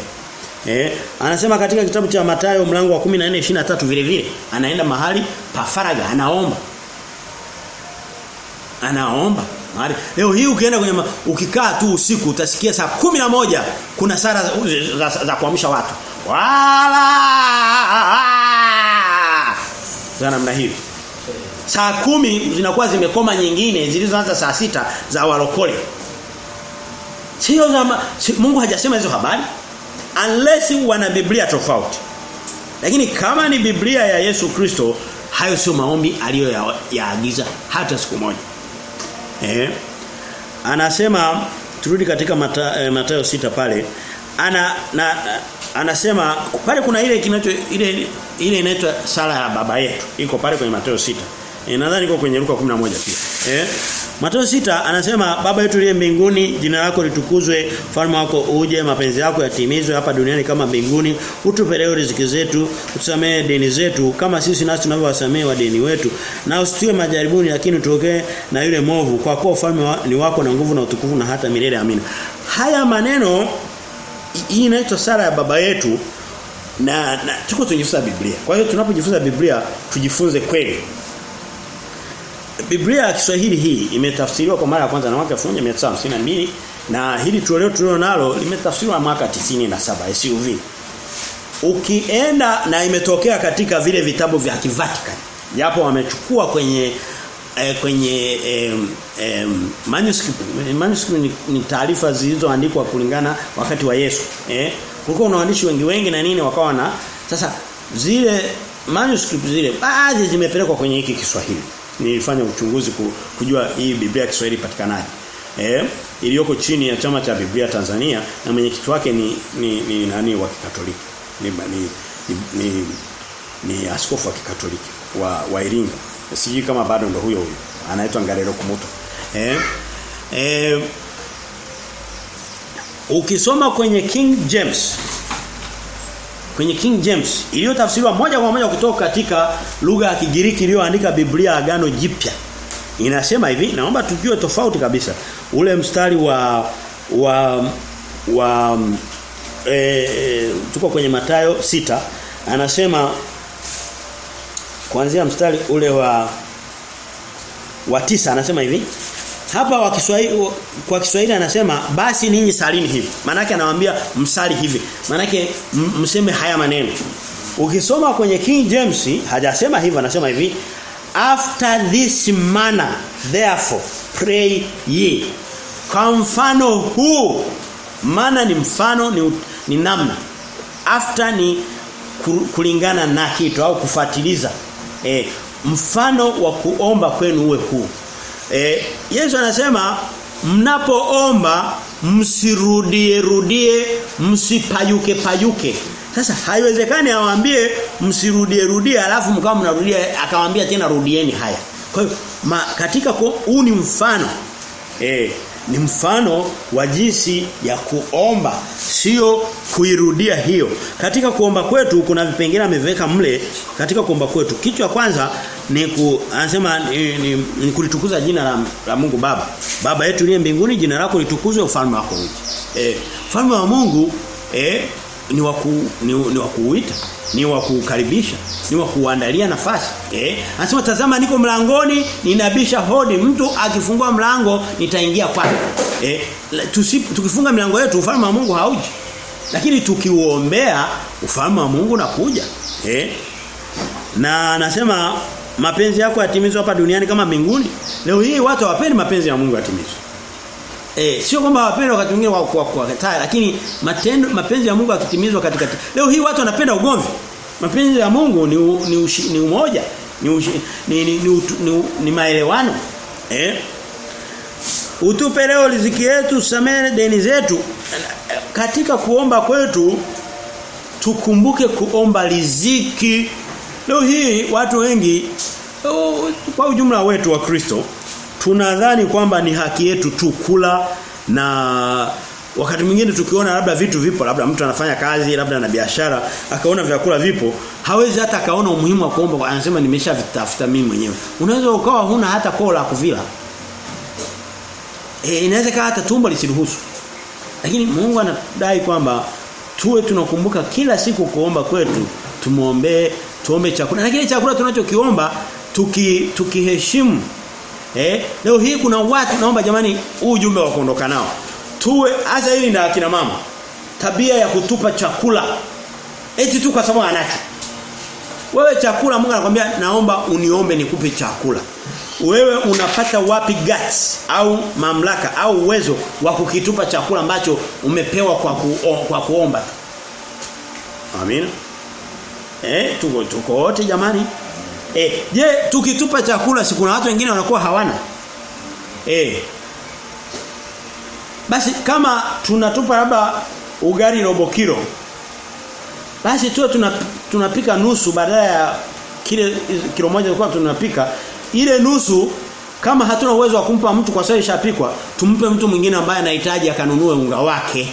Eh, anasema katika kitabu cha Mathayo mlango wa 14:23 vile vile anaenda mahali pa faraga anaomba. Anaomba. Mahali. Leo hii ukienda kwenye ukikaa tu usiku utasikia saa moja kuna sara za, za, za, za kuamsha watu. Wala! Za namna hiyo. Saa kumi zinakuwa zimekoma nyingine zilizoanza saa sita za walokole. Sio Mungu hajasema hizo habari unless wana Biblia tofauti. Lakini kama ni Biblia ya Yesu Kristo, hayo sio maombi aliyoyaagiza hata siku moja. Eh? Anasema turudi katika mata, eh, Mathayo sita pale. Ana na, anasema pale kuna ile kinacho ile ile inaitwa sala ya baba yetu. Iko pale kwenye Mathayo sita E, nadhani iko kwenye Luka 11 pia. Eh? Mathayo sita anasema baba yetu aliye mbinguni jina lako litukuzwe falme wako uje mapenzi yako yatimizwe hapa duniani kama mbinguni utupe leo riziki zetu utusamee deni zetu kama sisi nasi tunavyowasamea wadeni wetu na usitue majaribuni lakini utokee na yule movu kwa kuwa ufalme wa, ni wako na nguvu na utukufu na hata milele amina. Haya maneno hii inaitwa sala ya baba yetu na, na tuko tunajifunza Biblia. Kwa hiyo tunapojifunza Biblia tujifunze kweli Biblia ya Kiswahili hii imetafsiriwa kwa mara ya kwanza na mwaka 1952 na hili toleo tulio nalo limetafsiriwa mwaka 97 SUV. Ukienda na imetokea katika vile vitabu vya Vatican. Japo wamechukua kwenye eh, kwenye eh, eh, manuscript manuscript ni, ni taarifa zilizoandikwa kulingana wakati wa Yesu eh kulikuwa unaandishi waandishi wengi wengi na nini wakawa na sasa zile manuscript zile baadhi zimepelekwa kwenye hiki Kiswahili nilifanya uchunguzi kujua hii Biblia ya Kiswahili patikanaje eh iliyoko chini ya chama cha Biblia Tanzania na mwenyekiti wake ni ni, ni nani wa Kikatoliki? Ni ni, ni, ni, ni askofu wa Kikatoliki wa wa Iringa. Sijui kama bado ndo huyo huyo. Anaitwa Ngarero Kumuto. Eh eh ukisoma kwenye King James kwenye King James iliyotafsiriwa moja kwa moja kutoka katika lugha ya Kigiriki iliyoandika Biblia Agano Jipya. Inasema hivi naomba tujue tofauti kabisa ule mstari wa wa wa e, tuko kwenye Matayo sita anasema kuanzia mstari ule wa wa tisa anasema hivi hapa wa Kiswahili kwa Kiswahili anasema basi ninyi salini hivi. Maana yake anawaambia msali hivi. Maana yake mseme haya maneno. Ukisoma kwenye King James hajasema hivyo anasema hivi after this manner therefore pray ye. Kwa mfano huu maana ni mfano ni, ni namna. After ni kulingana na kitu au kufuatiliza. E, mfano wa kuomba kwenu uwe huu. E, Yesu anasema mnapoomba msirudie rudie msipayuke payuke. Sasa haiwezekani awaambie msirudie rudie alafu mkao mnarudia akawaambia tena rudieni haya. Kwa hiyo katika huu ni mfano. Eh ni mfano wa jinsi ya kuomba sio kuirudia hiyo katika kuomba kwetu kuna vipengele ameweka mle katika kuomba kwetu kitu cha kwanza ni ku, anasema ni, ni, ni kulitukuza jina la, la Mungu Baba. Baba yetu uliye mbinguni jina lako litukuzwe ufalme wako uje. Eh ufalme wa Mungu eh ni wa ni, ni wa kuuita ni wa kukaribisha ni wa kuandalia nafasi. Eh anasema tazama niko mlangoni ninabisha hodi. Mtu akifungua mlango nitaingia kwake. Eh tusip, tukifunga milango yetu ufalme wa Mungu hauji. Lakini tukiuombea ufalme wa Mungu nakuja eh na anasema mapenzi yako yatimizwe hapa duniani kama mbinguni leo hii watu hawapendi mapenzi ya Mungu yatimizwe Eh sio kwamba hawapendi wakati mwingine kwa tayari lakini matendo mapenzi ya Mungu yakitimizwa katika leo hii watu wanapenda ugomvi. Mapenzi ya Mungu ni u, ni, ushi, ni umoja, ni, ushi, ni, ni, ni, utu, ni, ni maelewano. Eh? Utupe leo riziki yetu, samehe deni zetu. Katika kuomba kwetu tukumbuke kuomba riziki. Leo hii watu wengi kwa ujumla wetu wa Kristo tunadhani kwamba ni haki yetu tu kula na wakati mwingine tukiona labda vitu vipo labda mtu anafanya kazi labda na biashara akaona vyakula vipo hawezi hata akaona umuhimu wa kuomba anasema nimeshavitafuta mimi mwenyewe. Unaweza ukawa huna hata koo la kuvila. E, inaweza kaa hata tumbo lisiruhusu. Lakini Mungu anadai kwamba tuwe tunakumbuka kila siku kuomba kwetu tumuombee tuombe chakula na kile chakula tunachokiomba tuki tukiheshimu Eh, leo hii kuna watu naomba jamani huu ujumbe wa kuondoka nao. Tuwe hasa hili na akina mama. Tabia ya kutupa chakula. Eti tu kwa sababu anacho. Wewe chakula Mungu anakuambia naomba uniombe nikupe chakula. Wewe unapata wapi guts au mamlaka au uwezo wa kukitupa chakula ambacho umepewa kwa ku, kwa kuomba. Amina. Eh, tuko tuko wote jamani. Eh, je, tukitupa chakula si kuna watu wengine wanakuwa hawana? Eh. Basi kama tunatupa labda ugali robo kilo. Basi tuwe tunapika nusu badala ya kile kilo moja tulikuwa tunapika ile nusu kama hatuna uwezo wa kumpa mtu kwa sababu ishapikwa tumpe mtu mwingine ambaye anahitaji akanunue unga wake.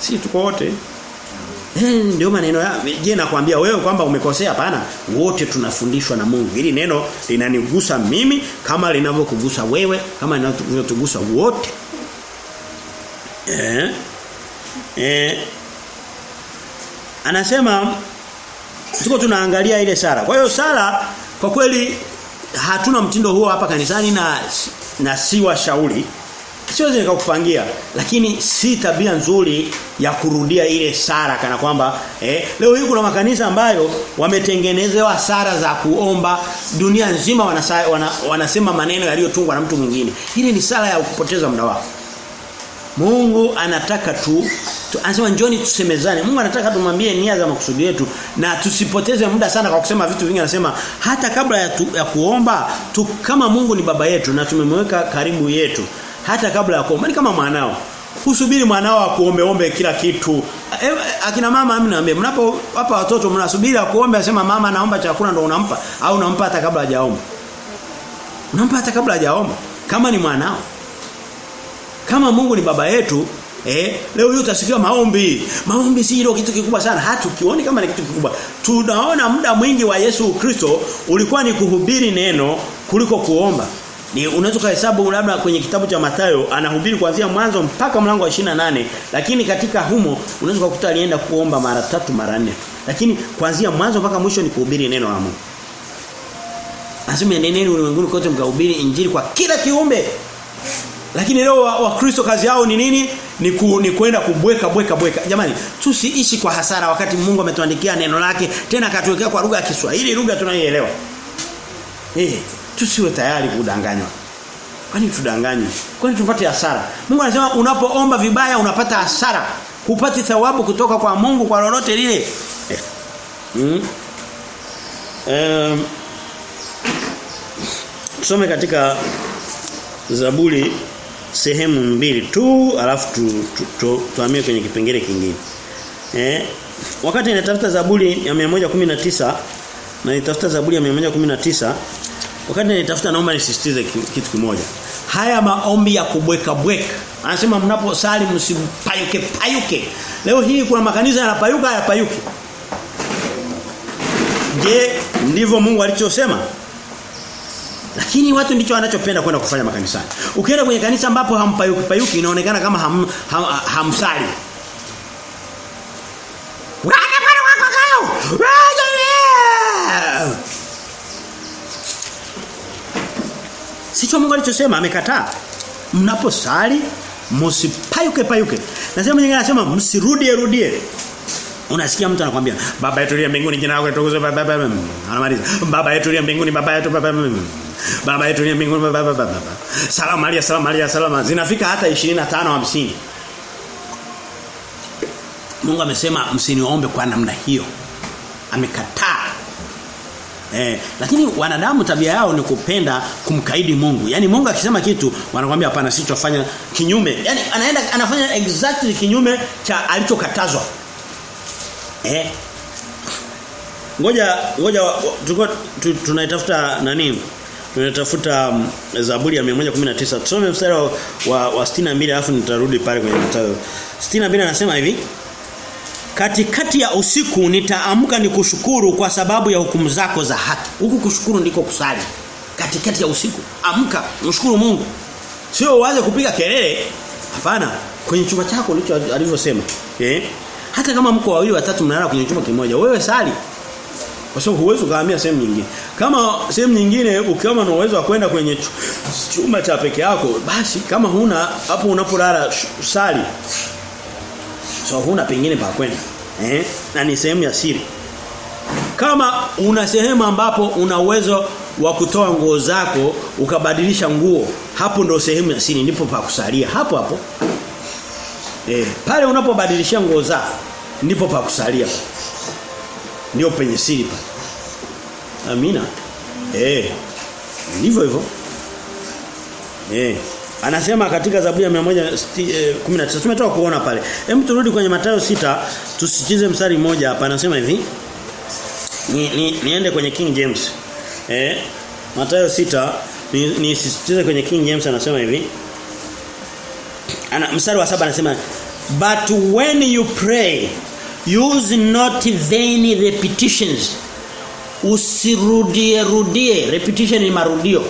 Si tuko wote Eh ndio maneno ya je nakwambia wewe kwamba umekosea hapana wote tunafundishwa na Mungu. Hili neno linanigusa mimi kama linavyokugusa wewe kama linavyotugusa wote. Eh eh anasema tuko tunaangalia ile sala. Kwa hiyo sala kwa kweli hatuna mtindo huo hapa kanisani na na si washauri siwezi nikakupangia lakini si tabia nzuri ya kurudia ile sara kana kwamba eh, leo hii kuna makanisa ambayo wametengenezewa sara za kuomba dunia nzima wanasa, wana, wanasema maneno yaliyotungwa na mtu mwingine. Ile ni sara ya kupoteza muda wako. Mungu anataka tu, tu anasema njoni tusemezane. Mungu anataka tumwambie nia za makusudi yetu na tusipoteze muda sana kwa kusema vitu vingi. Anasema hata kabla ya, tu, ya kuomba tu kama Mungu ni baba yetu na tumemweka karibu yetu hata kabla ya kuomba ni kama mwanao. Usubiri mwanao akuombe ombe kila kitu. E, akina mama mimi naambia mnapo hapa watoto mnasubiri akuombe asema mama naomba chakula ndo unampa au unampa hata kabla hajaomba. Unampa hata kabla hajaomba kama ni mwanao. Kama Mungu ni baba yetu, eh leo hiyo utasikia maombi. Maombi si hilo kitu kikubwa sana. Hatukioni kama ni kitu kikubwa. Tunaona muda mwingi wa Yesu Kristo ulikuwa ni kuhubiri neno kuliko kuomba. Ni unaweza kuhesabu labda kwenye kitabu cha Mathayo anahubiri kuanzia mwanzo mpaka mlango wa 28 lakini katika humo unaweza kukuta alienda kuomba mara tatu mara nne. Lakini kuanzia mwanzo mpaka mwisho ni kuhubiri neno la Mungu. Anasema nendeni ulimwenguni kote mkahubiri injili kwa kila kiumbe. Lakini leo wakristo wa kazi yao ni nini? Ni ku, ni kwenda kubweka bweka bweka. Jamani, tusiishi kwa hasara wakati Mungu ametuandikia neno lake tena akatuwekea kwa lugha ya Kiswahili, lugha tunayoelewa. Eh, tusiwe tayari kudanganywa. Kwani tudanganywe? Kwani tupate hasara? Mungu anasema unapoomba vibaya unapata hasara. Hupati thawabu kutoka kwa Mungu kwa lolote lile. Eh. Mm. Um, tusome katika Zaburi sehemu mbili tu alafu tu, tu, tu, tuhamie kwenye kipengele kingine. Eh, wakati ninatafuta Zaburi ya 119 na nitafuta Zaburi ya 119 wakati nitafuta naomba nisisitize kitu kimoja. Haya maombi ya kubweka bweka. Anasema mnaposali msipayuke payuke. Leo hii kuna makanisa yanapayuka hayapayuki. Je, ndivyo Mungu alichosema? Lakini watu ndicho wanachopenda kwenda kufanya makanisani. Ukienda kwenye kanisa ambapo hampayuki payuki inaonekana kama ham, ham, hamsali. Sicho Mungu alichosema amekataa. Mnaposali msipayuke payuke. Nasema nyingine anasema msirudie rudie. Unasikia mtu anakuambia baba yetu aliye mbinguni jina lako litukuzwe baba baba. Anamaliza baba yetu aliye mbinguni baba yetu baba baba yetu aliye mbinguni baba baba baba. Salamu Maria salamu Maria salamu. zinafika hata 25 50. Mungu amesema msiniombe kwa namna hiyo. Amekataa. Eh, lakini wanadamu tabia yao ni kupenda kumkaidi Mungu. Yaani Mungu akisema kitu wanakuambia hapana sisi tutafanya kinyume. Yaani anaenda anafanya exactly kinyume cha alichokatazwa. Eh. Ngoja ngoja tunaitafuta nani? Tunatafuta um, Zaburi ya 119. Tusome mstari wa 62 alafu nitarudi pale kwenye Mathayo. 62 anasema hivi. Katikati ya usiku nitaamka nikushukuru kwa sababu ya hukumu zako za haki. Huku kushukuru ndiko kusali. Katikati ya usiku amka mshukuru Mungu. Sio uanze kupiga kelele. Hapana, kwenye chumba chako ulicho alivyosema. Eh? Hata kama mko wawili watatu mnalala kwenye chumba kimoja, wewe sali. Kwa sababu huwezi kuhamia sehemu nyingine. Kama sehemu nyingine ukiwa na uwezo wa kwenda kwenye chumba cha peke yako, basi kama huna hapo unapolala sali. So huna pengine pa kwenda. Eh? Na ni sehemu ya siri. Kama una sehemu ambapo una uwezo wa kutoa nguo zako ukabadilisha nguo, hapo ndo sehemu ya siri ndipo pa kusalia. Hapo hapo. Eh, pale unapobadilisha nguo zako ndipo pa kusalia. Ndio penye siri pale. Amina. Eh. Ndivyo hivyo. Eh. Anasema katika Zaburi ya 119 tumetoka kuona pale. Hem turudi kwenye Mathayo sita tusichize mstari mmoja hapa anasema hivi. Ni, ni, niende kwenye King James. Eh? Mathayo sita ni, ni kwenye King James anasema hivi. Ana mstari wa saba anasema but when you pray use not vain repetitions usirudie rudie repetition ni marudio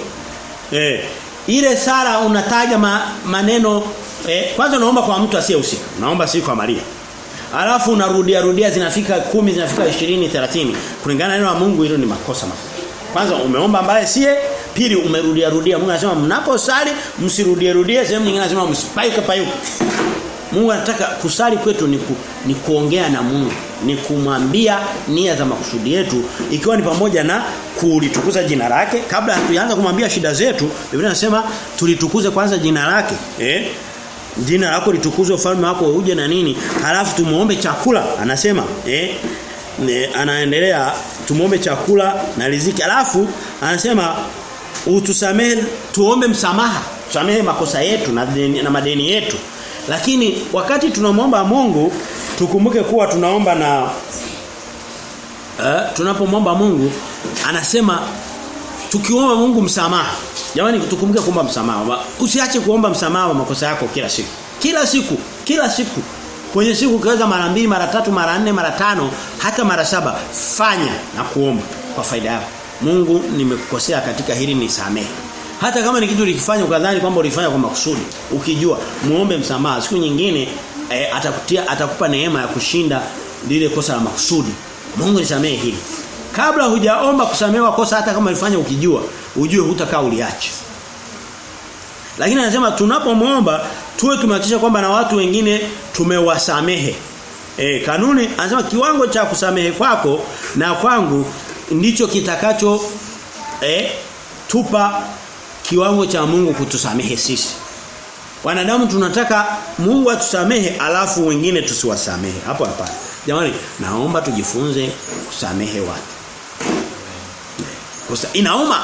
eh ile sala unataja ma, maneno eh, kwanza unaomba kwa mtu asiyehusika unaomba si kwa Maria. Alafu unarudia rudia zinafika kumi zinafika 20 30 kulingana na neno la Mungu hilo ni makosa makubwa. Kwanza umeomba ambaye siye. Pili umerudia rudia. Mungu anasema mnaposali msirudie rudie, sehemu nyingine anasema msipayuke payuke. Mungu anataka kusali kwetu ni, ku, ni kuongea na Mungu, ni kumwambia nia za makusudi yetu ikiwa ni pamoja na kulitukuza jina lake kabla hatujaanza kumwambia shida zetu. Biblia inasema tulitukuze kwanza jina lake. Eh? Jina lako litukuzwe ufalme wako uje na nini? Halafu tumuombe chakula anasema eh ne, anaendelea tumuombe chakula na riziki. Halafu anasema utusamehe tuombe msamaha. Tusamehe makosa yetu na, na madeni yetu. Lakini wakati tunamwomba Mungu tukumbuke kuwa tunaomba na eh, tunapomwomba Mungu anasema tukiomba Mungu msamaha. Jamani tukumbuke kuomba msamaha. Usiache kuomba msamaha wa makosa yako kila siku. Kila siku, kila siku. Kwenye siku ukiweza mara mbili, mara tatu, mara nne, mara tano, hata mara saba fanya na kuomba kwa faida yako. Mungu nimekukosea katika hili nisamehe. Hata kama ni kitu ulikifanya ukadhani kwamba ulifanya kwa makusudi, ukijua muombe msamaha. Siku nyingine e, atakutia atakupa neema ya kushinda lile kosa la makusudi. Mungu nisamehe hili. Kabla hujaomba kusamehewa kosa hata kama ulifanya ukijua, ujue hutakaa uliache. Lakini anasema tunapomuomba tuwe tumehakikisha kwamba na watu wengine tumewasamehe. E, kanuni anasema kiwango cha kusamehe kwako na kwangu ndicho kitakacho eh tupa kiwango cha Mungu kutusamehe sisi. Wanadamu tunataka Mungu atusamehe alafu wengine tusiwasamehe. Hapo hapana. Jamani, naomba tujifunze kusamehe watu. Kosa inauma.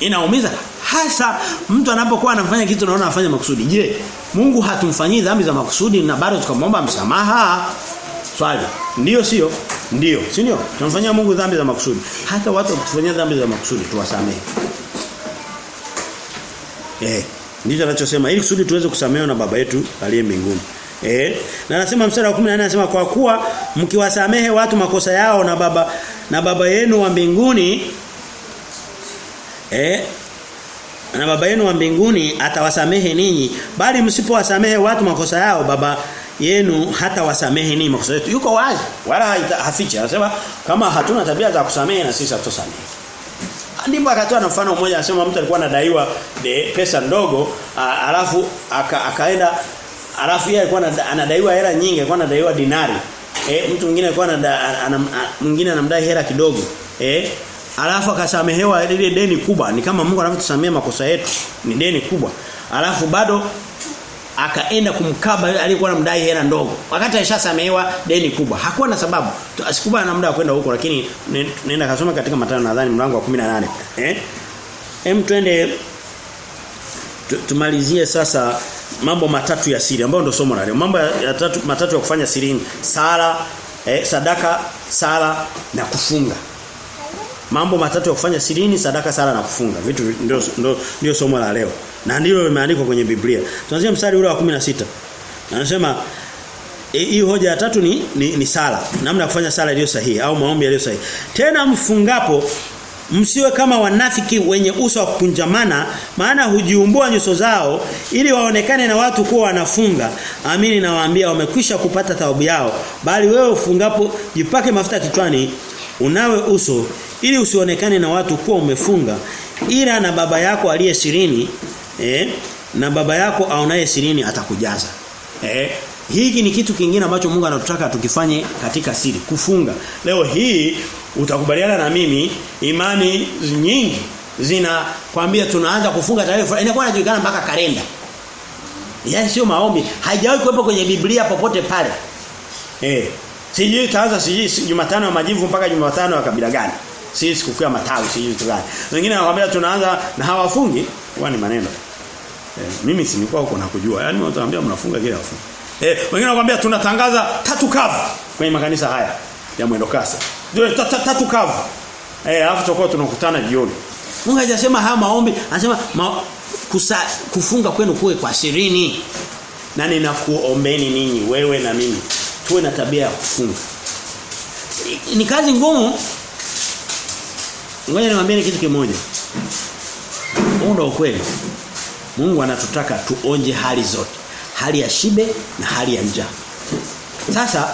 Inaumiza hasa mtu anapokuwa anafanya kitu naona anafanya makusudi. Je, Mungu hatumfanyii dhambi za makusudi na bado tukamwomba msamaha? Swali. ndio sio? ndio si ndio? Tunamfanyia Mungu dhambi za makusudi. Hata watu wakitufanyia dhambi za makusudi tuwasamehe. Eh, ndicho anachosema. Ili kusudi tuweze kusamehewa na baba yetu aliye mbinguni. Eh, na anasema mstari wa 14 anasema kwa kuwa mkiwasamehe watu makosa yao na baba na baba yenu wa mbinguni eh na baba yenu wa mbinguni atawasamehe ninyi. Bali msipowasamehe watu makosa yao baba yenu hata wasamehe ninyi makosa yetu. Yuko wazi wala haficha anasema kama hatuna tabia za kusamehe na sisi hatusamehe ndipo akatoa na mfano mmoja anasema mtu alikuwa anadaiwa pesa ndogo alafu aka, akaenda alafu yeye alikuwa anadaiwa hela nyingi alikuwa anadaiwa dinari. Eh mtu mwingine alikuwa mwingine anamdai hela kidogo. Eh alafu akasamehewa ile deni kubwa ni kama Mungu anavyotusamea makosa yetu ni deni kubwa. Alafu bado akaenda kumkaba aliyekuwa anamdai hela ndogo. Wakati alishasamehewa deni kubwa. Hakuwa na sababu. Asikuba na muda wa kwenda huko lakini nenda kasoma katika matano nadhani mlango wa 18 eh? Hem twende tumalizie sasa mambo matatu ya siri ambayo ndio somo la leo. Mambo ya tatu matatu ya kufanya sirini. Sala eh, sadaka sala na kufunga. Mambo matatu ya kufanya sirini sadaka sala na kufunga. Vitu ndio ndio somo la leo na ndilo limeandikwa kwenye Biblia. Tuanzie mstari ule wa 16 anasema hii e, hoja ya tatu ni, ni ni sala. Namna ya kufanya sala iliyo sahihi au maombi yaliyo sahihi. Tena mfungapo msiwe kama wanafiki wenye uso wa kukunjamana maana hujiumbua nyuso zao ili waonekane na watu kuwa wanafunga. Amini nawaambia wamekwisha kupata thawabu yao. Bali wewe ufungapo jipake mafuta kichwani unawe uso ili usionekane na watu kuwa umefunga. Ila na baba yako aliye sirini eh? Na baba yako aonaye sirini atakujaza. Eh? Hiki ni kitu kingine ambacho Mungu anatutaka tukifanye katika siri kufunga. Leo hii utakubaliana na mimi imani nyingi zina kwambia tunaanza kufunga tarehe inakuwa inajulikana mpaka kalenda. Yaani sio maombi. Haijawahi kuwepo kwenye Biblia popote pale. Eh? Sijui taanza sijui Jumatano ya majivu mpaka Jumatano ya kabila gani. Sisi sikukuu matawi sijui kitu gani. Wengine wanakuambia tunaanza na hawafungi. Kwa ni maneno eh, mimi si nilikuwa huko nakujua. Yani wataambia mnafunga kile afu. eh wengine wanakuambia tunatangaza tatu kavu kwenye makanisa haya ya mwendo kasi. Ndio tatu kavu. Eh alafu tutakuwa tunakutana jioni. Mungu hajasema haya maombi anasema ma, kusa, kufunga kwenu kuwe kwa sirini na ninakuombeni ninyi wewe na mimi tuwe na tabia ya kufunga. Ni kazi ngumu. Ngoja niwaambie kitu kimoja. Huo ndio ukweli. Mungu anatutaka tuonje hali zote. Hali ya shibe na hali ya njaa. Sasa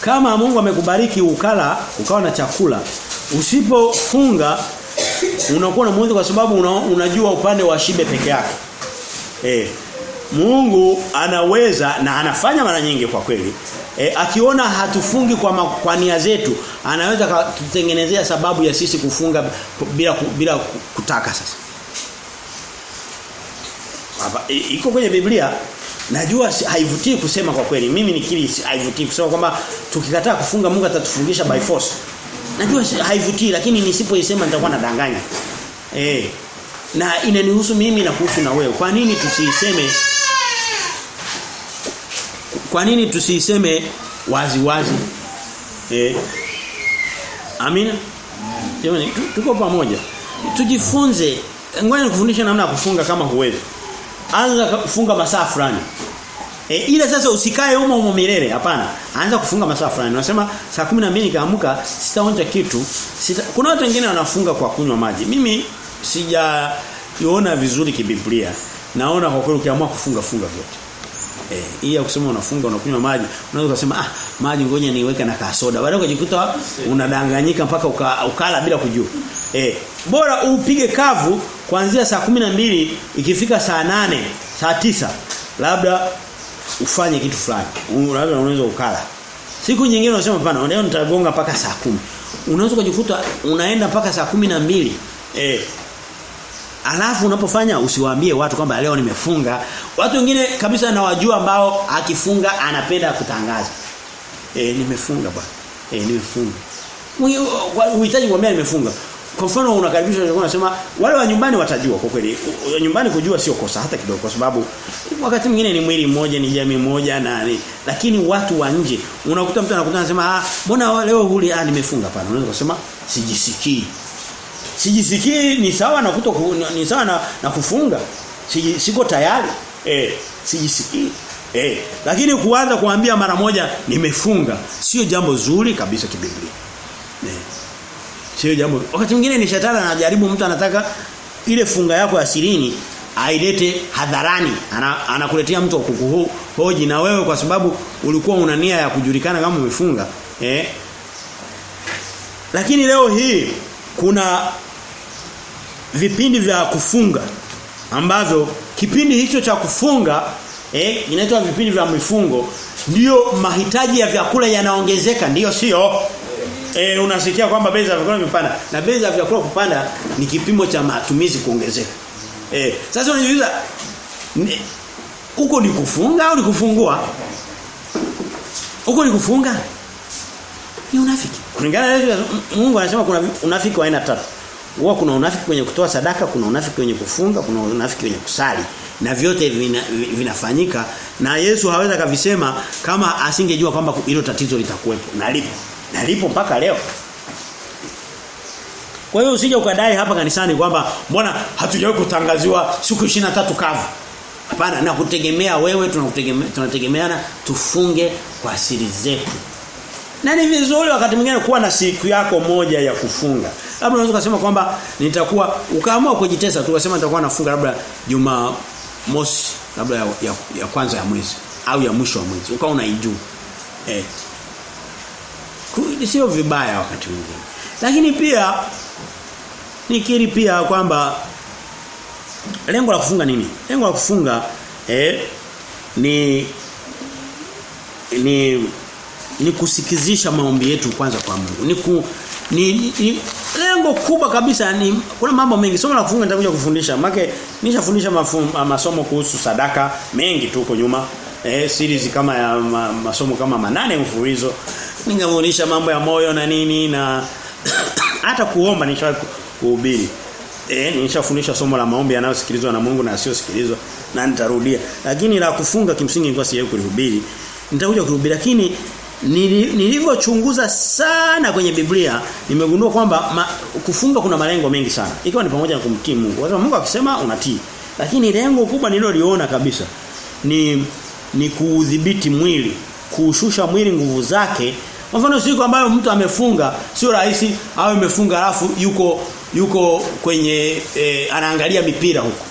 kama Mungu amekubariki ukala ukawa na chakula usipofunga Unakuwa na muudhi kwa sababu una, unajua upande wa shibe peke yake. Eh. Mungu anaweza na anafanya mara nyingi kwa kweli. E, akiona hatufungi kwa ma, kwa nia zetu, anaweza kututengenezea sababu ya sisi kufunga bila bila kutaka sasa. Hapa iko kwenye Biblia najua haivutii kusema kwa kweli. Mimi nikiri haivutii kusema kwamba tukikataa kufunga Mungu atatufungisha by force. Najua haivutii lakini nisipoisema nitakuwa nadanganya. Eh. Na inanihusu mimi na kuhusu na wewe. Kwa nini tusiiseme Kwa nini tusiiseme wazi wazi? Eh. Amina. Jamani tuko pamoja. Tujifunze. Ngoja nikufundishe namna ya kufunga kama huwezi. Anza kufunga masaa fulani. E, ile sasa usikae humo humo milele hapana. Anza kufunga masaa fulani. Unasema saa 12 nikaamka sitaonja kitu. Sita... Kuna watu wengine wanafunga kwa kunywa maji. Mimi sijaiona vizuri kibiblia. Naona kwa kweli ukiamua kufunga funga vyote. Eh, hii ya kusema unafunga unakunywa maji, unaweza kusema ah maji ngoja niweke na kasoda. Baadaye ukajikuta unadanganyika mpaka uka, ukala bila kujua. Eh, bora upige kavu kuanzia saa mbili ikifika saa nane saa tisa labda ufanye kitu fulani. Labda unaweza ukala. Siku nyingine unasema hapana, leo nitagonga mpaka saa kumi Unaweza kujikuta unaenda mpaka saa mbili Eh, Alafu unapofanya usiwaambie watu kwamba leo nimefunga. Watu wengine kabisa nawajua ambao akifunga anapenda kutangaza. Eh nimefunga bwana. Eh nimefunga. Unahitaji kuambia nimefunga. Kwa mfano unakaribisha unasema wale wa nyumbani watajua kwa kweli. Nyumbani kujua sio kosa hata kidogo kwa sababu wakati mwingine ni mwili mmoja ni jamii moja na ni, lakini watu wa nje unakuta mtu anakutana anasema ah mbona leo huli ah nimefunga pana. Unaweza kusema sijisikii. Sijisikii ni sawa na kuto ni sawa na, na kufunga. Siji, siko tayari. Eh sijisikii. Eh lakini kuanza kuambia mara moja nimefunga sio jambo zuri kabisa kibiblia. Eh sio jambo. Wakati mwingine ni shetani anajaribu mtu anataka ile funga yako ya sirini ailete hadharani. Anakuletea ana mtu kukuhoji. Na wewe kwa sababu ulikuwa una nia ya kujulikana kama umefunga eh? Lakini leo hii kuna vipindi vya kufunga ambavyo kipindi hicho cha kufunga eh inaitwa vipindi vya mifungo ndio mahitaji ya vyakula yanaongezeka. Ndio sio eh unasikia kwamba bei za vyakula vimepanda. Na bei za vyakula kupanda ni kipimo cha matumizi kuongezeka. Eh sasa unajiuliza huko ni kufunga au ni kufungua? Huko ni kufunga? Ni unafiki. Kulingana na Mungu anasema kuna unafiki wa aina tatu. Huwa kuna unafiki kwenye kutoa sadaka, kuna unafiki kwenye kufunga, kuna unafiki kwenye kusali. Na vyote vina, vinafanyika. Na Yesu haweza kavisema kama asingejua kwamba hilo tatizo litakuwepo. Na lipo. Na lipo mpaka leo. Kwa hiyo usije ukadai hapa kanisani kwamba mbona hatujawahi kutangaziwa siku tatu kavu. Hapana, na kutegemea wewe tunakutegemea tunategemeana tufunge kwa siri zetu. Na ni vizuri wakati mwingine kuwa na siku yako moja ya kufunga. Labda unaweza kusema kwamba nitakuwa ukaamua kujitesa tu ukasema nitakuwa nafunga labda juma mosi labda ya, ya, ya kwanza ya mwezi au ya mwisho wa mwezi. Ukawa unaijua. Eh. Sio vibaya wakati mwingine. Lakini pia nikiri pia kwamba lengo la kufunga nini? Lengo la kufunga eh ni ni ni kusikizisha maombi yetu kwanza kwa Mungu. Ni, ku, ni, ni lengo kubwa kabisa ni kuna mambo mengi. Somo la kufunga nitakuja kufundisha. Maana nishafundisha masomo kuhusu sadaka mengi tu huko nyuma. Eh series kama ya ma, masomo kama manane mfululizo. Ningafundisha mambo ya moyo na nini na hata kuomba nishawahi kuhubiri. Eh nishafundisha somo la maombi yanayosikilizwa na Mungu na yasiyosikilizwa na nitarudia. Lakini la kufunga kimsingi nilikuwa sijawahi kulihubiri. Nitakuja kuhubiri lakini nilivyochunguza sana kwenye Biblia nimegundua kwamba kufunga kuna malengo mengi sana. Ikiwa ni pamoja na kumtii Mungu. Kwa sababu Mungu akisema unatii. Lakini lengo kubwa nililoliona kabisa ni ni kuudhibiti mwili, kuushusha mwili nguvu zake. Kwa mfano siku ambayo mtu amefunga sio rahisi awe amefunga alafu yuko yuko kwenye e, anaangalia mipira huko.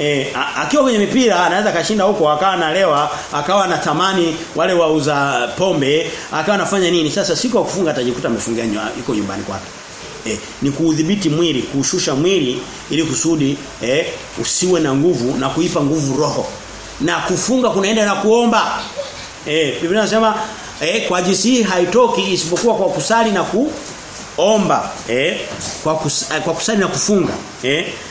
E, akiwa kwenye mipira anaweza kashinda huko akawa analewa akawa anatamani wale wauza pombe akawa anafanya nini sasa siku ya kufunga atajikuta amefungia yuko nyumbani kwake Eh, ni kuudhibiti mwili, kuushusha mwili ili kusudi eh, usiwe na nguvu na kuipa nguvu roho. Na kufunga kunaenda na kuomba. Eh, Biblia inasema eh, kwa jinsi haitoki isipokuwa kwa kusali na kuomba. Eh, kwa, kus, kwa kusali na kufunga. Eh,